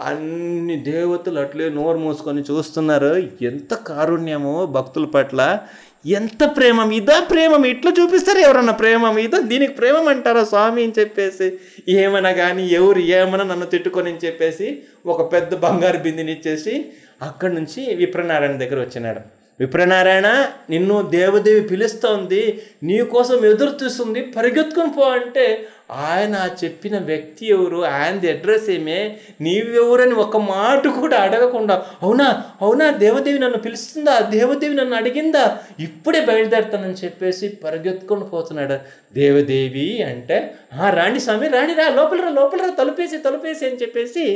Speaker 1: అన్ని దేవతలు అట్లే నోరు మూసుకొని చూస్తున్నారు. ఎంత కారుణ్యమో భక్తుల పట్ల. ఎంత ప్రేమం ఇదా ప్రేమం ఇట్లా చూపిస్తారు ఎవరన్నా ప్రేమం ఇదా దీనికి ప్రేమం అంటారా స్వామి అని చెప్పేసి? ఏమైనా కానీ ఎవరు ఏమైనా నన్ను తిట్టుకొని అని చెప్పేసి ఒక పెద్ద బంగారు బిందిని ఇచ్చేసి అక్కడి నుంచి విప్రనారాయణ దగ్గర వచ్చినాడు. విప్రనారాయణ నిన్ను దేవదేవి పిలుస్తోంది. నీ కోసం ఎదురు చూస్తుంది. పరిగెత్తుకుని పో అంటే ఆయన చెప్పిన వ్యక్తి ఎవరు ఆయనది అడ్రస్ ఏమే నీవెవరని ఒక మాట కూడా అడగకుండా అవునా అవునా దేవదేవి నన్ను పిలుస్తుందా దేవదేవి నన్ను అడిగిందా? ఇప్పుడే బయలుదేరుతానని చెప్పేసి పరిగెత్తుకొని పోతున్నాడు దేవదేవి అంటే "ఆ, రాణి స్వామి రాణి రా లోపల రా లోపల రా తలుపేసి తలుపేసి అని చెప్పేసి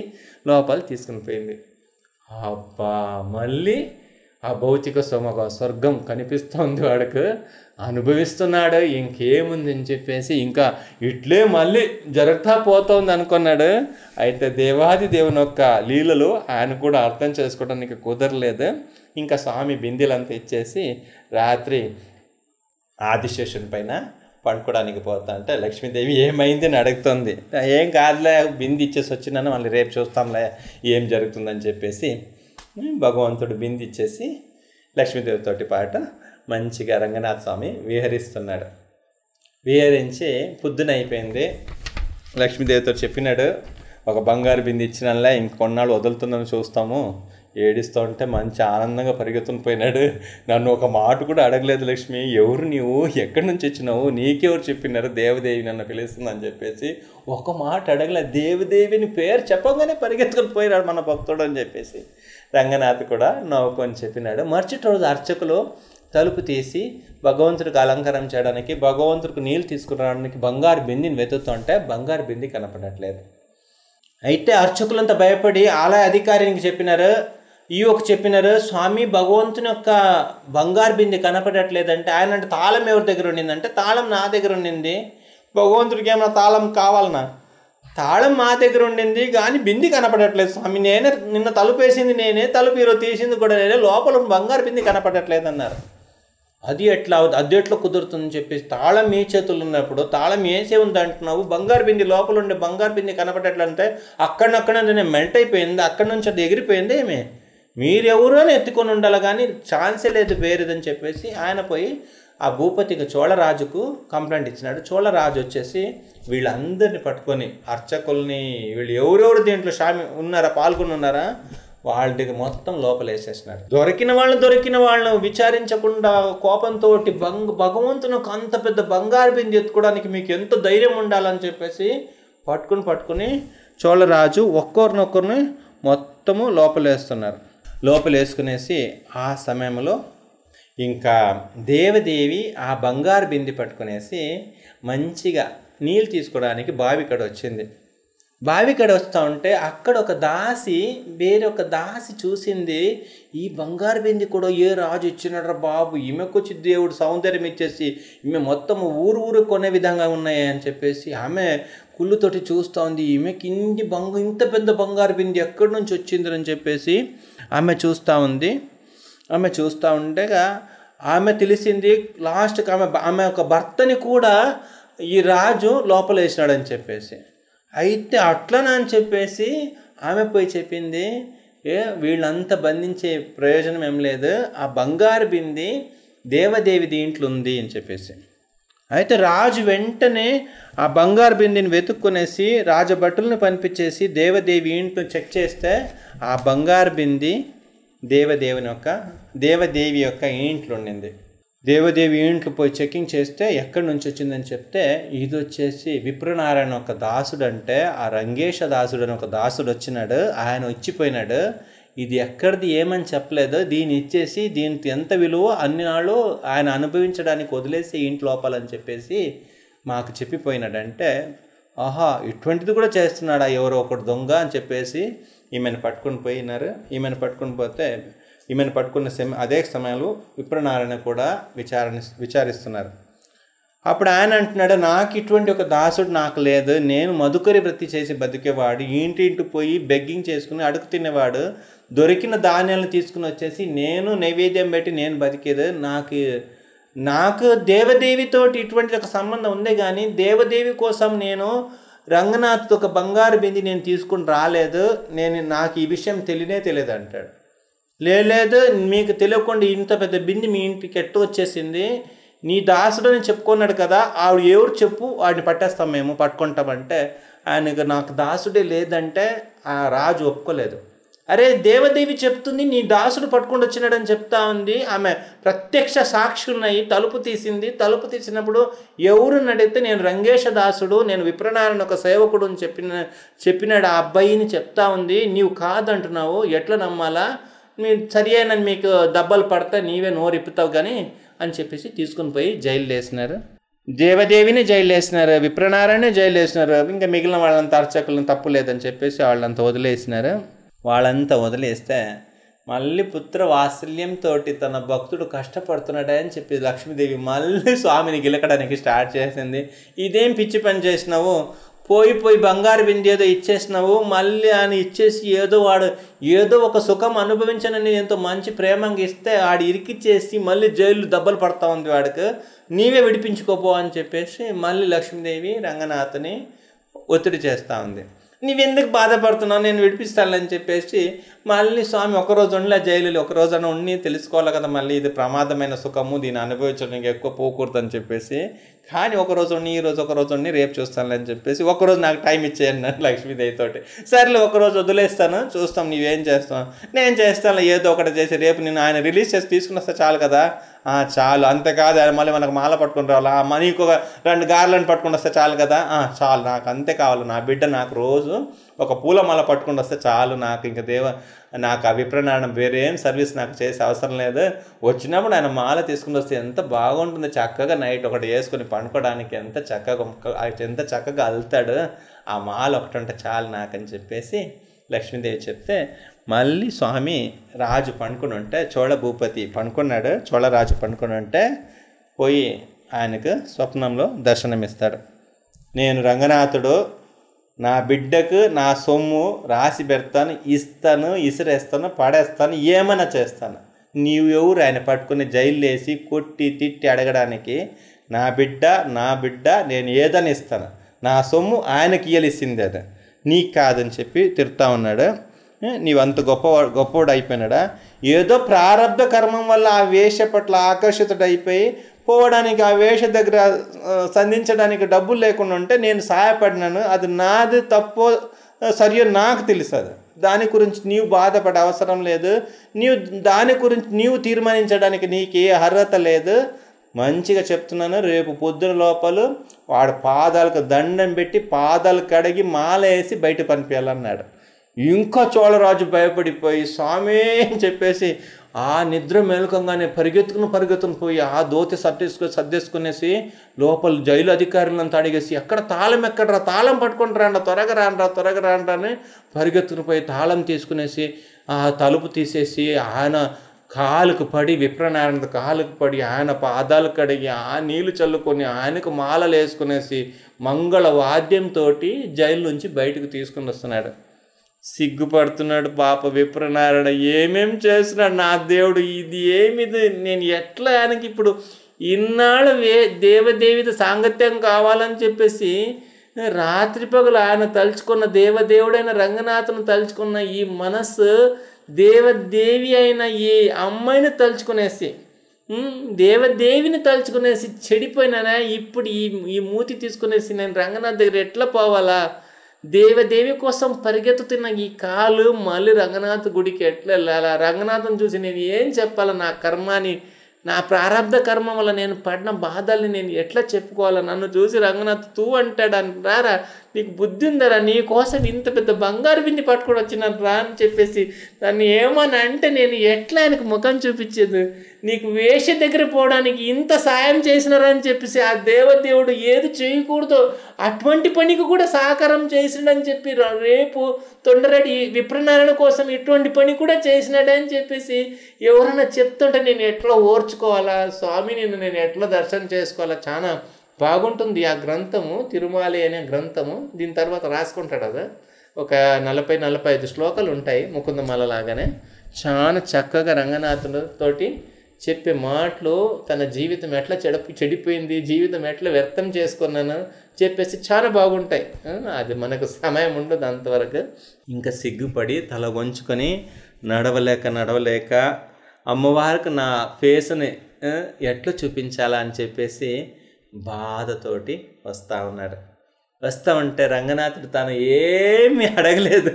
Speaker 1: లోపల తీసుకుని పోయింది. అబ్బా మళ్ళీ ఆ భౌతిక సొమగ స్వర్గం కనిపిస్తోంది వాడికి. అనుభవిస్తున్నాడు ఇంకేముంది అని చెప్పేసి ఇంకా ఇట్లే మళ్ళీ జరుగుతా పోతోంది అనుకున్నాడు. అయితే దేవాది దేవుని యొక్క లీలలు ఆయన కూడా అర్థం చేసుకోవడానికి కుదరలేదు. ఇంకా స్వామి బిందెలంతా ఇచ్చేసి రాత్రి ఆదిశేషుని పైన పండుకోవడానికి పోతా అంటే లక్ష్మీదేవి ఏమైంది అని అడుగుతుంది. ఏం కాదులే బింది ఇచ్చేసి వచ్చినాను మళ్ళీ రేపు చూస్తాంలే ఏం జరుగుతుందని చెప్పేసి భగవంతుడు బిందిచ్చేసి లక్ష్మీదేవితోటి పాట మంచిగా రంగనాథ స్వామి విహరిస్తున్నాడు. విహరించి పొద్దున అయిపోయింది. లక్ష్మీదేవితో చెప్పినాడు ఒక బంగారు బింది ఇచ్చినలా ఇంకొన్నాళ్ళు వదులుతుందని చూస్తాము. ఏడిస్తూ ఉంటే మంచి ఆనందంగా పరిగెత్తుని పోయినాడు. నన్ను ఒక మాట కూడా అడగలేదు లక్ష్మి. ఎవరు నీవు? ఎక్కడి నుంచి వచ్చినావు? నీకెవరు చెప్పినారు? దేవదేవి నన్ను పిలుస్తుందని చెప్పేసి ఒక మాట అడగలేదు. దేవదేవిని పేరు చెప్పగానే పరిగెత్తుకుని పోయినాడు మన భక్తుడు అని చెప్పేసి. రంగనాథ్ కూడా నవ్వుకొని చెప్పినాడు. మరుసటి రోజు అర్చకులు తలుపు తీసి భగవంతుడికి అలంకారం చేయడానికి భగవంతుడికి నీళ్ళు తీసుకురావడానికి బంగారు బిందిని వెతుతుంటే బంగారు బింది కనపడట్లేదు. అయితే అర్చకులంతా భయపడి ఆలయ అధికారికి చెప్పినారు ఈ ఒక చెప్పినారు స్వామి భగవంతుని యొక్క బంగారు బింది కనపడట్లేదంటే ఆయన అంటే తాళం ఎవరి దగ్గర ఉండిందంటే తాళం నా దగ్గర ఉండింది. భగవంతుడికి ఏమైనా తాళం కావాలనా? తాళం మా దగ్గర ఉండింది కానీ బింది కనపడట్లేదు స్వామి. నేనే నిన్న తలుపు వేసింది నేనే తలుపు ఈరోజు తీసింది కూడా నేనే లోపల బంగారు బింది కనపడట్లేదు అన్నారు అది ఎట్లా అవుతుంది అది ఎట్లా కుదురుతుందని చెప్పేసి తాళం మీ చేతులు ఉన్నప్పుడు తాళం వేసే ఉంది అంటున్నావు? బంగారు బింది లోపల ఉండే బంగారు బింది కనపడట్లంటే అక్కడనక్కడ నేను మెల్ట్ అయిపోయింది? అక్కడి నుంచి అది ఎగిరిపోయింది ఏమే? మీరెవరో అని ఎత్తుకొని ఉండాలి కానీ ఛాన్సే లేదు వేరేదని చెప్పేసి ఆయన పోయి ఆ భూపతికి చోళరాజుకు కంప్లైంట్ ఇచ్చినాడు. చోళరాజు వచ్చేసి వీళ్ళందరిని పట్టుకొని అర్చకుల్ని వీళ్ళు ఎవరెవరు దీంట్లో షామి ఉన్నారా పాల్గొని ఉన్నారా వాళ్ళకి మొత్తం లోపలేసేసినారు. దొరికిన వాళ్ళు దొరికిన వాళ్ళని విచారించకుండా కోపంతో బంగ భగవంతునికి అంత పెద్ద బంగారు బింది ఎత్తుకోవడానికి మీకు ఎంత ధైర్యం ఉండాలని చెప్పేసి పట్టుకుని పట్టుకుని చోళరాజు ఒక్కొరినొక్కరిని మొత్తము లోపలేస్తున్నారు. లోపలేసుకునేసి ఆ సమయంలో ఇంకా దేవదేవి ఆ బంగారు బింది పట్టుకునేసి మంచిగా నీళ్ళు తీసుకోవడానికి బావి కడ వచ్చింది. బావి కడ వస్తూ ఉంటే అక్కడ ఒక దాసి వేరే ఒక దాసి చూసింది. ఈ బంగారు బింది కూడా ఏ రాజు ఇచ్చినట్రా బాబు? ఈమెకొచ్చి దేవుడు సౌందర్యం ఇచ్చేసి ఈమె మొత్తం ఊరు ఊరు కొనే విధంగా ఉన్నాయి అని చెప్పేసి ఆమె కుళ్ళుతోటి చూస్తూ ఉంది. ఈమెకి ఇన్ని బంగ ఇంత పెద్ద బంగారు బింది ఎక్కడి నుంచి వచ్చిందని చెప్పేసి ఆమె చూస్తూ ఉంది. ఆమె చూస్తూ ఉండగా ఆమె తెలిసింది లాస్ట్కి ఆమె ఆమె ఒక భర్తని కూడా ఈ రాజు లోపల వేసినాడని చెప్పేసి. అయితే అట్లనని చెప్పేసి ఆమె పోయి చెప్పింది ఏ వీళ్ళంతా బంధించే ప్రయోజనం ఏం లేదు. ఆ బంగారు బింది దేవదేవి దీంట్లో ఉంది అని చెప్పేసి. అయితే రాజు వెంటనే ఆ బంగారు బిందిని వెతుక్కునేసి రాజభటులను పంపించేసి దేవదేవి ఇంట్లో చెక్ చేస్తే ఆ బంగారు బింది దేవదేవుని యొక్క దేవదేవి యొక్క ఇంట్లో ఉండింది. దేవదేవి ఇంట్లో పోయి చెకింగ్ చేస్తే ఎక్కడి నుంచి వచ్చిందని చెప్తే ఇది వచ్చేసి విప్రనారాయణ ఒక దాసుడు అంటే ఆ రంగేశ దాసుడు అని ఒక దాసుడు వచ్చినాడు ఆయన వచ్చిపోయినాడు ఇది ఎక్కడిది ఏమని చెప్పలేదు. దీన్ని ఇచ్చేసి దీనికి ఎంత విలువ అన్ని నాళ్ళు ఆయన అనుభవించడానికి వదిలేసి ఇంటి లోపాలని చెప్పేసి మాకు చెప్పిపోయినాడంటే ఆహా ఇటువంటిది కూడా చేస్తున్నాడా ఎవరో ఒకడు దొంగ అని చెప్పేసి ఈమెను పట్టుకొని పోయినారు. ఈమెను పట్టుకొని పోతే ఈమెను పట్టుకున్న సమయం అదే సమయంలో విప్రనారాయణ కూడా విచారణ విచారిస్తున్నారు. అప్పుడు ఆయన అంటున్నాడు నాకు ఇటువంటి ఒక దాసుడు నాకు లేదు. నేను మధుకరి వృత్తి చేసి బతికేవాడు. ఇంటి ఇంటి పోయి బెగ్గింగ్ చేసుకుని అడుగు తినేవాడు. దొరికిన ధాన్యాలను తీసుకుని వచ్చేసి నేను నైవేద్యం పెట్టి నేను బతికేది. నాకు నాకు దేవదేవితోటి ఇటువంటి ఒక సంబంధం ఉంది కానీ దేవదేవి కోసం నేను రంగనాథ్ ఒక బంగారు బింది నేను తీసుకుని రాలేదు నేను నాకు ఈ విషయం తెలియనే తెలియదు అంటాడు. లేదు మీకు తెలియకుండా ఇంత పెద్ద బింది మీ ఇంటికి ఎట్టు వచ్చేసింది? నీ దాసుడు అని చెప్పుకున్నాడు కదా ఆవిడ ఎవరు చెప్పు వాడిని పట్టేస్తాం మేము పట్టుకుంటామంటే ఆయనకు నాకు దాసుడే లేదంటే ఆ రాజు ఒప్పుకోలేదు. అరే దేవదేవి చెప్తుంది నీ దాసుడు పట్టుకొని వచ్చినాడని చెప్తా ఉంది. ఆమె ప్రత్యక్ష సాక్షులున్నాయి ఉన్నాయి తలుపు తీసింది. తలుపు తీసినప్పుడు ఎవరు నడితే నేను రంగేశ దాసుడు నేను విప్రనారాయణ ఒక సేవకుడు అని చెప్పిన చెప్పినాడు ఆ అబ్బాయిని చెప్తా ఉంది. నీవు కాదంటున్నావు ఎట్లా నమ్మాలా? నీ సరి అయిన మీకు దెబ్బలు పడితే నీవే నోరిప్పుతావు కానీ అని చెప్పేసి తీసుకుని పోయి జైలు వేసినారు. దేవదేవిని జైలు వేసినారు విప్రనారాయణ జైలు వేసినారు. ఇంకా మిగిలిన వాళ్ళంతా అర్చకులను తప్పు లేదని చెప్పేసి వాళ్ళంతా వదిలేసినారు. వాళ్ళంతా వదిలేస్తే మళ్ళీ పుత్ర వాత్సల్యంతో తన భక్తుడు కష్టపడుతున్నాడే అని చెప్పి లక్ష్మీదేవి మళ్ళీ స్వామిని గిలకడానికి స్టార్ట్ చేసింది. ఇదేం పిచ్చి పని చేసినావు? పోయి పోయి బంగారు బింది ఏదో ఇచ్చేసినావు? మళ్ళీ ఆయన ఇచ్చేసి ఏదో వాడు ఏదో ఒక సుఖం అనుభవించనని ఎంతో మంచి ప్రేమంగా ఇస్తే ఆడు ఇరికిచ్చేసి మళ్ళీ జైలు దెబ్బలు పడతా ఉంది వాడికి. నీవే విడిపించుకోపో అని చెప్పేసి మళ్ళీ లక్ష్మీదేవి రంగనాథని ఒత్తిడి చేస్తూ ఉంది. నీవెందుకు బాధపడుతున్నావు? నేను విడిపిస్తానని చెప్పేసి మళ్ళీ స్వామి ఒకరోజు ఉండలే జైలులో ఒక రోజున ఉండి తెలుసుకోవాలి కదా మళ్ళీ ఇది ప్రమాదమైన సుఖము దీన్ని అనుభవించడానికి ఎక్కువ పోకూడదని చెప్పేసి కానీ ఒక రోజు ఉండి ఈ రోజు ఒక రోజు ఉండి రేపు చూస్తానులే చెప్పేసి ఒకరోజు నాకు టైం ఇచ్చేయండి లక్ష్మీదేవితోటి. సరేలే ఒకరోజు వదిలేస్తాను చూస్తాం నీవేం చేస్తావు? నేను చేస్తాను ఏదో ఒకటి చేసి రేపు నేను ఆయన రిలీజ్ చేసి తీసుకుని వస్తే చాలు కదా చాలు. అంతేకాదు మళ్ళీ మనకు మాల పట్టుకుని రావాలా? మనకి ఇంకొక రెండు గార్లను పట్టుకుని వస్తే చాలు కదా? చాలు. నాకు అంతే కావాలి. నా బిడ్డ నాకు రోజు ఒక పూల మాల పట్టుకొని వస్తే చాలు. నాకు ఇంకా దేవ నాకు అభిప్రాయం వేరే సర్వీస్ నాకు చేసే అవసరం లేదు. వచ్చినప్పుడు ఆయన మాల తీసుకుని వస్తే ఎంత బాగుంటుంది. చక్కగా నైట్ ఒకటి వేసుకొని పండుకోవడానికి ఎంత చక్కగా ఎంత చక్కగా అల్తాడు ఆ మాల ఒకటి ఉంటే చాలు నాకని చెప్పేసి లక్ష్మీదేవి చెప్తే మళ్ళీ స్వామి రాజు పండుకొని ఉంటే చోళ భూపతి పండుకున్నాడు చోళరాజు పండుకొని ఉంటే పోయి ఆయనకు స్వప్నంలో దర్శనమిస్తాడు. నేను రంగనాథుడు నా బిడ్డకు నా సొమ్ము రాసి పెడతాను ఇస్తాను ఇసిరేస్తాను పడేస్తాను ఏమైనా చేస్తాను. నీవు ఎవరు ఆయన పట్టుకుని జైలు వేసి కొట్టి తిట్టి అడగడానికి నా బిడ్డ నా బిడ్డ నేను ఏదని ఇస్తాను నా సొమ్ము ఆయనకి ఇయ్యలిసింది అది నీకు కాదని చెప్పి తిరుగుతూ ఉన్నాడు. నీవంత గొప్ప గొప్పవాడు అయిపోయినాడా ఏదో ప్రారంభ కర్మం వల్ల ఆ వేష పట్ల ఆకర్షితుడైపోయి పోవడానికి ఆ వేష దగ్గర సంధించడానికి డబ్బులు లేకుండా ఉంటే నేను సహాయపడినాను. అది నాది తప్పో సరియో నాకు తెలుసు దాని గురించి నీవు బాధపడే అవసరం లేదు. నీవు దాని గురించి నీవు తీర్మానించడానికి నీకు ఏ అర్హత లేదు. మంచిగా చెప్తున్నాను రేపు పొద్దున లోపల వాడు పాదాలకు దండం పెట్టి పాదాలు కడిగి మాల వేసి బయట పనిపించాలన్నాడు ఇంకా చోళరాజు భయపడిపోయి స్వామి అని చెప్పేసి ఆ నిద్ర మేలుకంగానే పరిగెత్తుకుని పరిగెత్తుకుని పోయి ఆ దోతి సర్దేసుకుని సర్దేసుకునేసి లోపల జైలు అధికారులంతా అడిగేసి ఎక్కడ తాళం ఎక్కడరా? తాళం పట్టుకొని రాండ్రా? త్వరగా రాండ్రా? త్వరగా రాండ్రా? అని పరిగెత్తుకుని పోయి తాళం తీసుకునేసి ఆ తలుపు తీసేసి ఆయన కాలుకు పడి విప్రనారాయణ కాలుకు పడి ఆయన పాదాలు కడిగి ఆ నీళ్ళు చల్లుకొని ఆయనకు మాలలు వేసుకునేసి మంగళ వాద్యంతో జైలు నుంచి బయటకు తీసుకుని వస్తున్నాడు. సిగ్గుపడుతున్నాడు పాప విప్రనారాయణ ఏమేం చేస్తున్నాడు నా దేవుడు? ఇది ఏమిది? నేను ఎట్లా ఆయనకి ఇప్పుడు ఇన్నాళ్ళు వే దేవదేవిత సాంగత్యం కావాలని చెప్పేసి రాత్రి పగలు ఆయన తలుచుకున్న దేవదేవుడైన రంగనాథను తలుచుకున్న ఈ మనస్సు దేవదేవి అయిన ఈ అమ్మాయిని తలుచుకునేసి దేవదేవిని తలుచుకునేసి చెడిపోయినానా? ఇప్పుడు ఈ ఈ మూతి తీసుకునేసి నేను రంగనాథ్ దగ్గర ఎట్లా పోవాలా? దేవదేవి కోసం పరిగెత్తుతున్న ఈ కాలు మళ్ళీ రంగనాథ్ గుడికి ఎట్లా వెళ్ళాలా? రంగనాథం చూసి నేను ఏం చెప్పాలా? నా కర్మాని నా ప్రారంభ కర్మ వల్ల నేను పడిన బాధల్ని నేను ఎట్లా చెప్పుకోవాలా? నన్ను చూసి రంగనాథ్ తూ అంటాడు అని. రారా నీకు బుద్ధి ఉందరా? నీ కోసం ఇంత పెద్ద బంగారు బింది పట్టుకొని వచ్చినాను రా అని చెప్పేసి దాన్ని ఏమని అంటే నేను ఎట్లా ఆయనకు ముఖం చూపించేది? నీకు వేష దగ్గర పోవడానికి ఇంత సాయం చేసినారని చెప్పేసి ఆ దేవదేవుడు ఏది చేయకూడదో అటువంటి పనికి కూడా సహకారం చేసినాడని చెప్పి రేపు తొండరెడ్డి విప్రనారాయణ కోసం ఇటువంటి పని కూడా చేసినాడని చెప్పేసి ఎవరైనా చెప్తుంటే నేను ఎట్లా ఓర్చుకోవాలా? స్వామి నేను నేను ఎట్లా దర్శనం చేసుకోవాలా? చాలా బాగుంటుంది ఆ గ్రంథము తిరుమాలి అనే గ్రంథము. దీని తర్వాత రాసుకుంటాడు అది. ఒక నలభై నలభై ఐదు శ్లోకాలు ఉంటాయి ముకుందమాల లాగానే. చాలా చక్కగా రంగనాథులతోటి చెప్పే మాటలు తన జీవితం ఎట్లా చెడపు చెడిపోయింది జీవితం ఎట్లా వ్యర్థం చేసుకున్నాను చెప్పేసి చాలా బాగుంటాయి. అది మనకు సమయం ఉండదు అంతవరకు. ఇంకా సిగ్గుపడి తల వంచుకొని నడవలేక నడవలేక అమ్మవారికి నా ఫేస్ని ఎట్లా చూపించాలా అని చెప్పేసి బాధతోటి వస్తూ ఉన్నారు. వస్తూ ఉంటే రంగనాథుడు తాను ఏమీ అడగలేదు.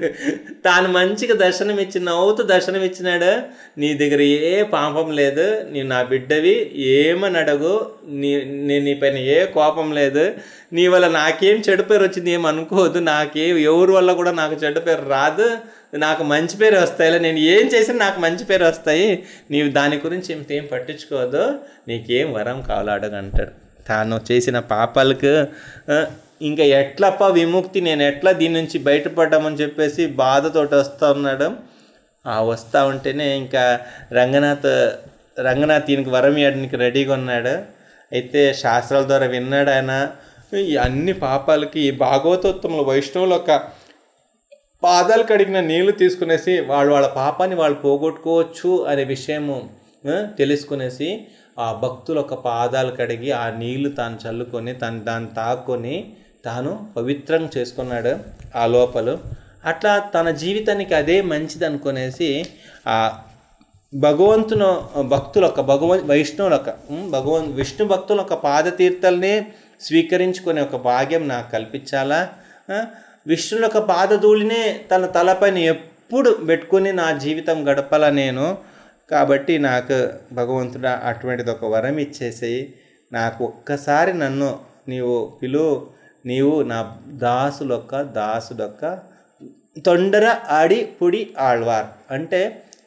Speaker 1: తాను మంచిగా దర్శనమిచ్చి నవ్వుతూ దర్శనం ఇచ్చినాడు నీ దగ్గర ఏ పాపం లేదు. నీ నా బిడ్డవి ఏమని అడగు? నీ నేను నీ పైన ఏ కోపం లేదు. నీ వల్ల నాకేం చెడు పేరు వచ్చింది ఏం అనుకోవద్దు. నాకే ఎవరి వల్ల కూడా నాకు చెడు పేరు రాదు. నాకు మంచి పేరు వస్తాయి నేను ఏం చేసినా నాకు మంచి పేరు వస్తాయి. నీవు దాని గురించి ఏం పట్టించుకోవద్దు. నీకేం వరం కావాలో అడగంటాడు తాను చేసిన పాపాలకు ఇంకా ఎట్లప్ప విముక్తి నేను ఎట్లా దీని నుంచి బయటపడ్డామని చెప్పేసి బాధతోటి వస్తూ ఉన్నాడు. ఆ వస్తూ ఉంటేనే ఇంకా రంగనాథ్ రంగనాథ్ ఈయనకి వరం ఇవ్వడానికి రెడీగా ఉన్నాడు. అయితే శాస్త్రాల ద్వారా విన్నాడు ఆయన. ఈ అన్ని పాపాలకి భాగవతోత్తములు వైష్ణవులు ఒక పాదాలు కడిగిన నీళ్ళు తీసుకునేసి వాళ్ళు వాళ్ళ పాపాన్ని వాళ్ళు పోగొట్టుకోవచ్చు అనే విషయము తెలుసుకునేసి ఆ భక్తుల ఒక పాదాలు కడిగి ఆ నీళ్ళు తాను చల్లుకొని తను దాన్ని తాకొని తాను పవిత్రం చేసుకున్నాడు ఆ లోపల. అట్లా తన జీవితానికి అదే మంచిది అనుకునేసి ఆ భగవంతును భక్తుల ఒక భగవన్ వైష్ణవుల ఒక భగవన్ విష్ణు భక్తుల ఒక పాదతీర్థల్ని స్వీకరించుకునే ఒక భాగ్యం నాకు కల్పించాలా? విష్ణుల యొక్క పాదధూళినే తన తలపైన ఎప్పుడు పెట్టుకుని నా జీవితం గడపాల నేను? కాబట్టి నాకు భగవంతుడు అటువంటిది ఒక వరం ఇచ్చేసి నాకు ఒక్కసారి నన్ను నీవు పిలు నీవు నా దాసులొక్క దాసుడొక్క తొండర ఆడి పుడి ఆళ్వార్. అంటే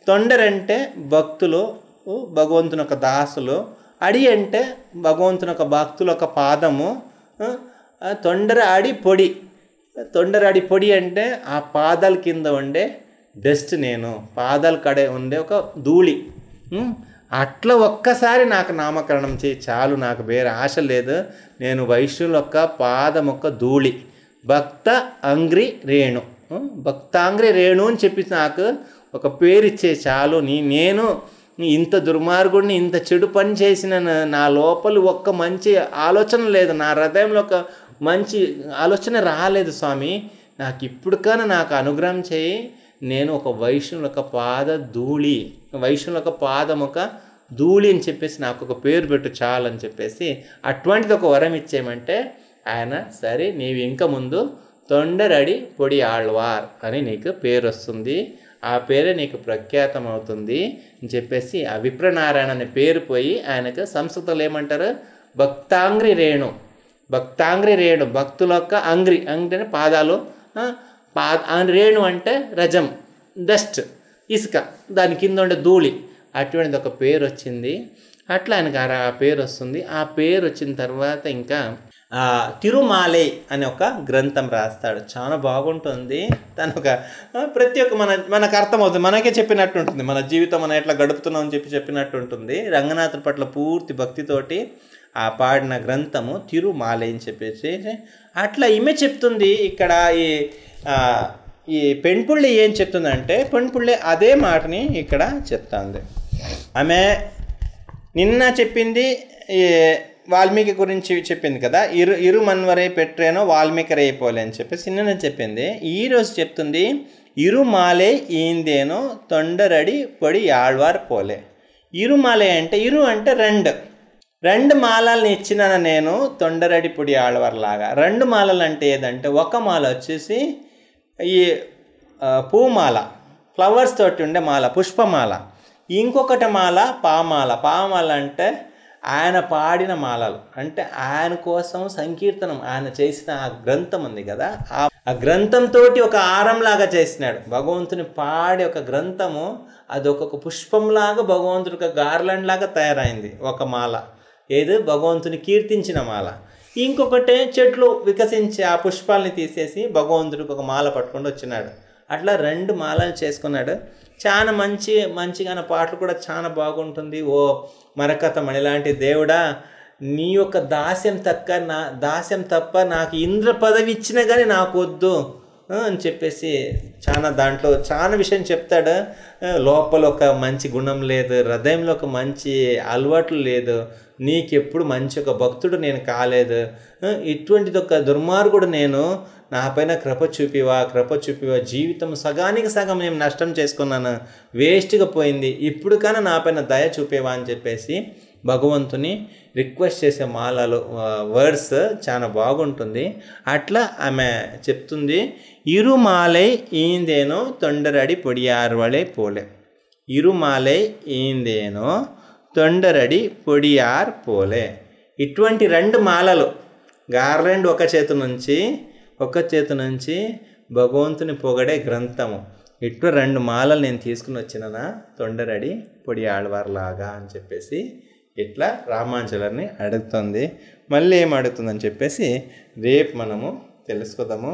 Speaker 1: తొండర అంటే భక్తులు భగవంతుని ఒక దాసులు. అడి అంటే భగవంతుని ఒక భక్తుల ఒక పాదము తొండర ఆడి పొడి. తొండరాడి పొడి అంటే ఆ పాదాల కింద ఉండే డస్ట్ నేను పాదాల కడే ఉండే ఒక ధూళి. అట్లా ఒక్కసారి నాకు నామకరణం చేయి చాలు నాకు వేరే ఆశ లేదు. నేను వైష్ణుల యొక్క పాదం యొక్క ధూళి. భక్త అంగ్రి రేణు. భక్తాంగ్రి రేణు అని చెప్పి నాకు ఒక పేరు ఇచ్చే చాలు. నీ నేను ఇంత దుర్మార్గుడిని ఇంత చెడు పని చేసిన నా- నా లోపల ఒక్క మంచి ఆలోచన లేదు. నా హృదయంలో ఒక మంచి ఆలోచన రాలేదు స్వామి. నాకు ఇప్పటికైనా నాకు అనుగ్రహం చేయి. నేను ఒక వైష్ణవుల యొక్క పాద ధూళి వైష్ణవుల యొక్క పాదం ఒక ధూళి అని చెప్పేసి నాకు ఒక పేరు పెట్టు చాలు అని చెప్పేసి అటువంటిది ఒక వరం ఇచ్చేయమంటే ఆయన సరే నీవు ఇంకా ముందు తొండరడి పొడి ఆళ్వార్ అని నీకు పేరు వస్తుంది. ఆ పేరే నీకు ప్రఖ్యాతం అవుతుంది అని చెప్పేసి ఆ విప్రనారాయణ అనే పేరు పోయి ఆయనకు సంస్కృతంలో ఏమంటారు? భక్తాంగ్రి రేణు. భక్తాంగ్రి రేణు భక్తుల యొక్క అంగ్రి అంగ్రి అంటే పాదాలు. పా రేణు అంటే రజం డస్ట్ ఇసుక దాని కింద ఉండే ధూళి. అటువంటిది ఒక పేరు వచ్చింది. అట్లా ఆయనకు ఆ పేరు వస్తుంది. ఆ పేరు వచ్చిన తర్వాత ఇంకా ఆ, తిరుమాలై అనే ఒక గ్రంథం రాస్తాడు. చాలా బాగుంటుంది. తను ఒక ప్రతి ఒక్క మన మనకు అర్థమవుతుంది. మనకే చెప్పినట్టు ఉంటుంది. మన జీవితం మనం ఎట్లా గడుపుతున్నాం అని చెప్పి చెప్పినట్టు ఉంటుంది. రంగనాథుడి పట్ల పూర్తి భక్తితోటి ఆ పాడిన గ్రంథము తిరుమాలై అని చెప్పేసి. అట్లా ఈమె చెప్తుంది. ఇక్కడ ఈ ఈ పెంపుళ్ళి ఏం చెప్తుందంటే పెంపుళ్ళి అదే మాటని ఇక్కడ చెప్తుంది. ఆమె నిన్న చెప్పింది వాల్మీకి గురించి చెప్పింది కదా ఇరు ఇరు మన్వరే పెట్టేనో వాల్మీకి రేపోలే అని చెప్పేసి నిన్న చెప్పింది. ఈరోజు చెప్తుంది ఇరుమాలే ఏందేనో ఈందేనో తొండరడి పొడి ఆళ్వార్ పోలే. ఇరుమాలే అంటే ఇరు అంటే రెండు. రెండు మాలల్ని ఇచ్చిన నేను తొండరడి పొడి ఆళ్వార్ లాగా. రెండు మాలలు అంటే ఏదంటే ఒక మాల వచ్చేసి ఈ పూమాల ఫ్లవర్స్ తోటి ఉండే మాల పుష్పమాల. ఇంకొకటి మాల పామాల. పామాల అంటే ఆయన పాడిన మాలలు. అంటే ఆయన కోసం సంకీర్తనం ఆయన చేసిన ఆ గ్రంథం ఉంది కదా ఆ ఆ గ్రంథంతో ఒక ఆరంలాగా చేసినాడు. భగవంతుని పాడే ఒక గ్రంథము అది ఒక్కొక్క పుష్పంలాగా భగవంతుడి గార్లండ్ లాగా తయారైంది ఒక మాల. ఏది? భగవంతుని కీర్తించిన మాల. ఇంకొకటి చెట్లు వికసించి ఆ పుష్పాలని తీసేసి భగవంతుడికి ఒక మాల పట్టుకొని వచ్చినాడు. అట్లా రెండు మాలలు చేసుకున్నాడు. చాలా మంచి మంచిగా పాటలు కూడా చాలా బాగుంటుంది. ఓ మరకథ మణిలాంటి దేవుడా నీ యొక్క దాస్యం తక్క నా దాస్యం తప్ప నాకు ఇంద్ర పదవి ఇచ్చినా కానీ నాకు వద్దు అని చెప్పేసి చాలా దాంట్లో చాలా విషయం చెప్తాడు. లోపల ఒక మంచి గుణం లేదు హృదయంలో ఒక మంచి అలవాట్లు లేదు నీకెప్పుడు మంచి ఒక భక్తుడు నేను కాలేదు. ఇటువంటిది ఒక దుర్మార్గుడు నేను నా పైన కృప చూపివా కృప చూపివా జీవితం సగానికి సగం నేను నష్టం చేసుకున్నాను వేస్ట్గా పోయింది ఇప్పుడు కానీ నా పైన దయ చూపేవా అని చెప్పేసి భగవంతుని రిక్వెస్ట్ చేసే మాలలు వర్డ్స్ చాలా బాగుంటుంది. అట్లా ఆమె చెప్తుంది ఇరుమాలై ஈந்தேனோ తొండరడి பொடியார்வளை పోలే ఇరుమాలై ఏందేనో తొండరడి పొడియార్ పోలే ఇటువంటి రెండు మాలలు గార్లెండ్ ఒక చేతి నుంచి ఒక చేతి నుంచి భగవంతుని పొగడే గ్రంథము ఇట్లా రెండు మాలలు నేను తీసుకుని వచ్చిననా తొండరడి పొడి ఆడవారిలాగా అని చెప్పేసి ఇట్లా రామాంజలర్ని అడుగుతుంది మళ్ళీ ఏం అడుగుతుందని చెప్పేసి రేపు మనము తెలుసుకుందాము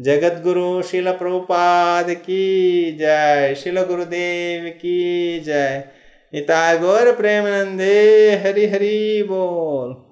Speaker 1: जगतगुरु शिल प्रभुपाद की जय, शिल गुरुदेव की जय। निताय गौर प्रेमनंदे, हरि हरि बोल।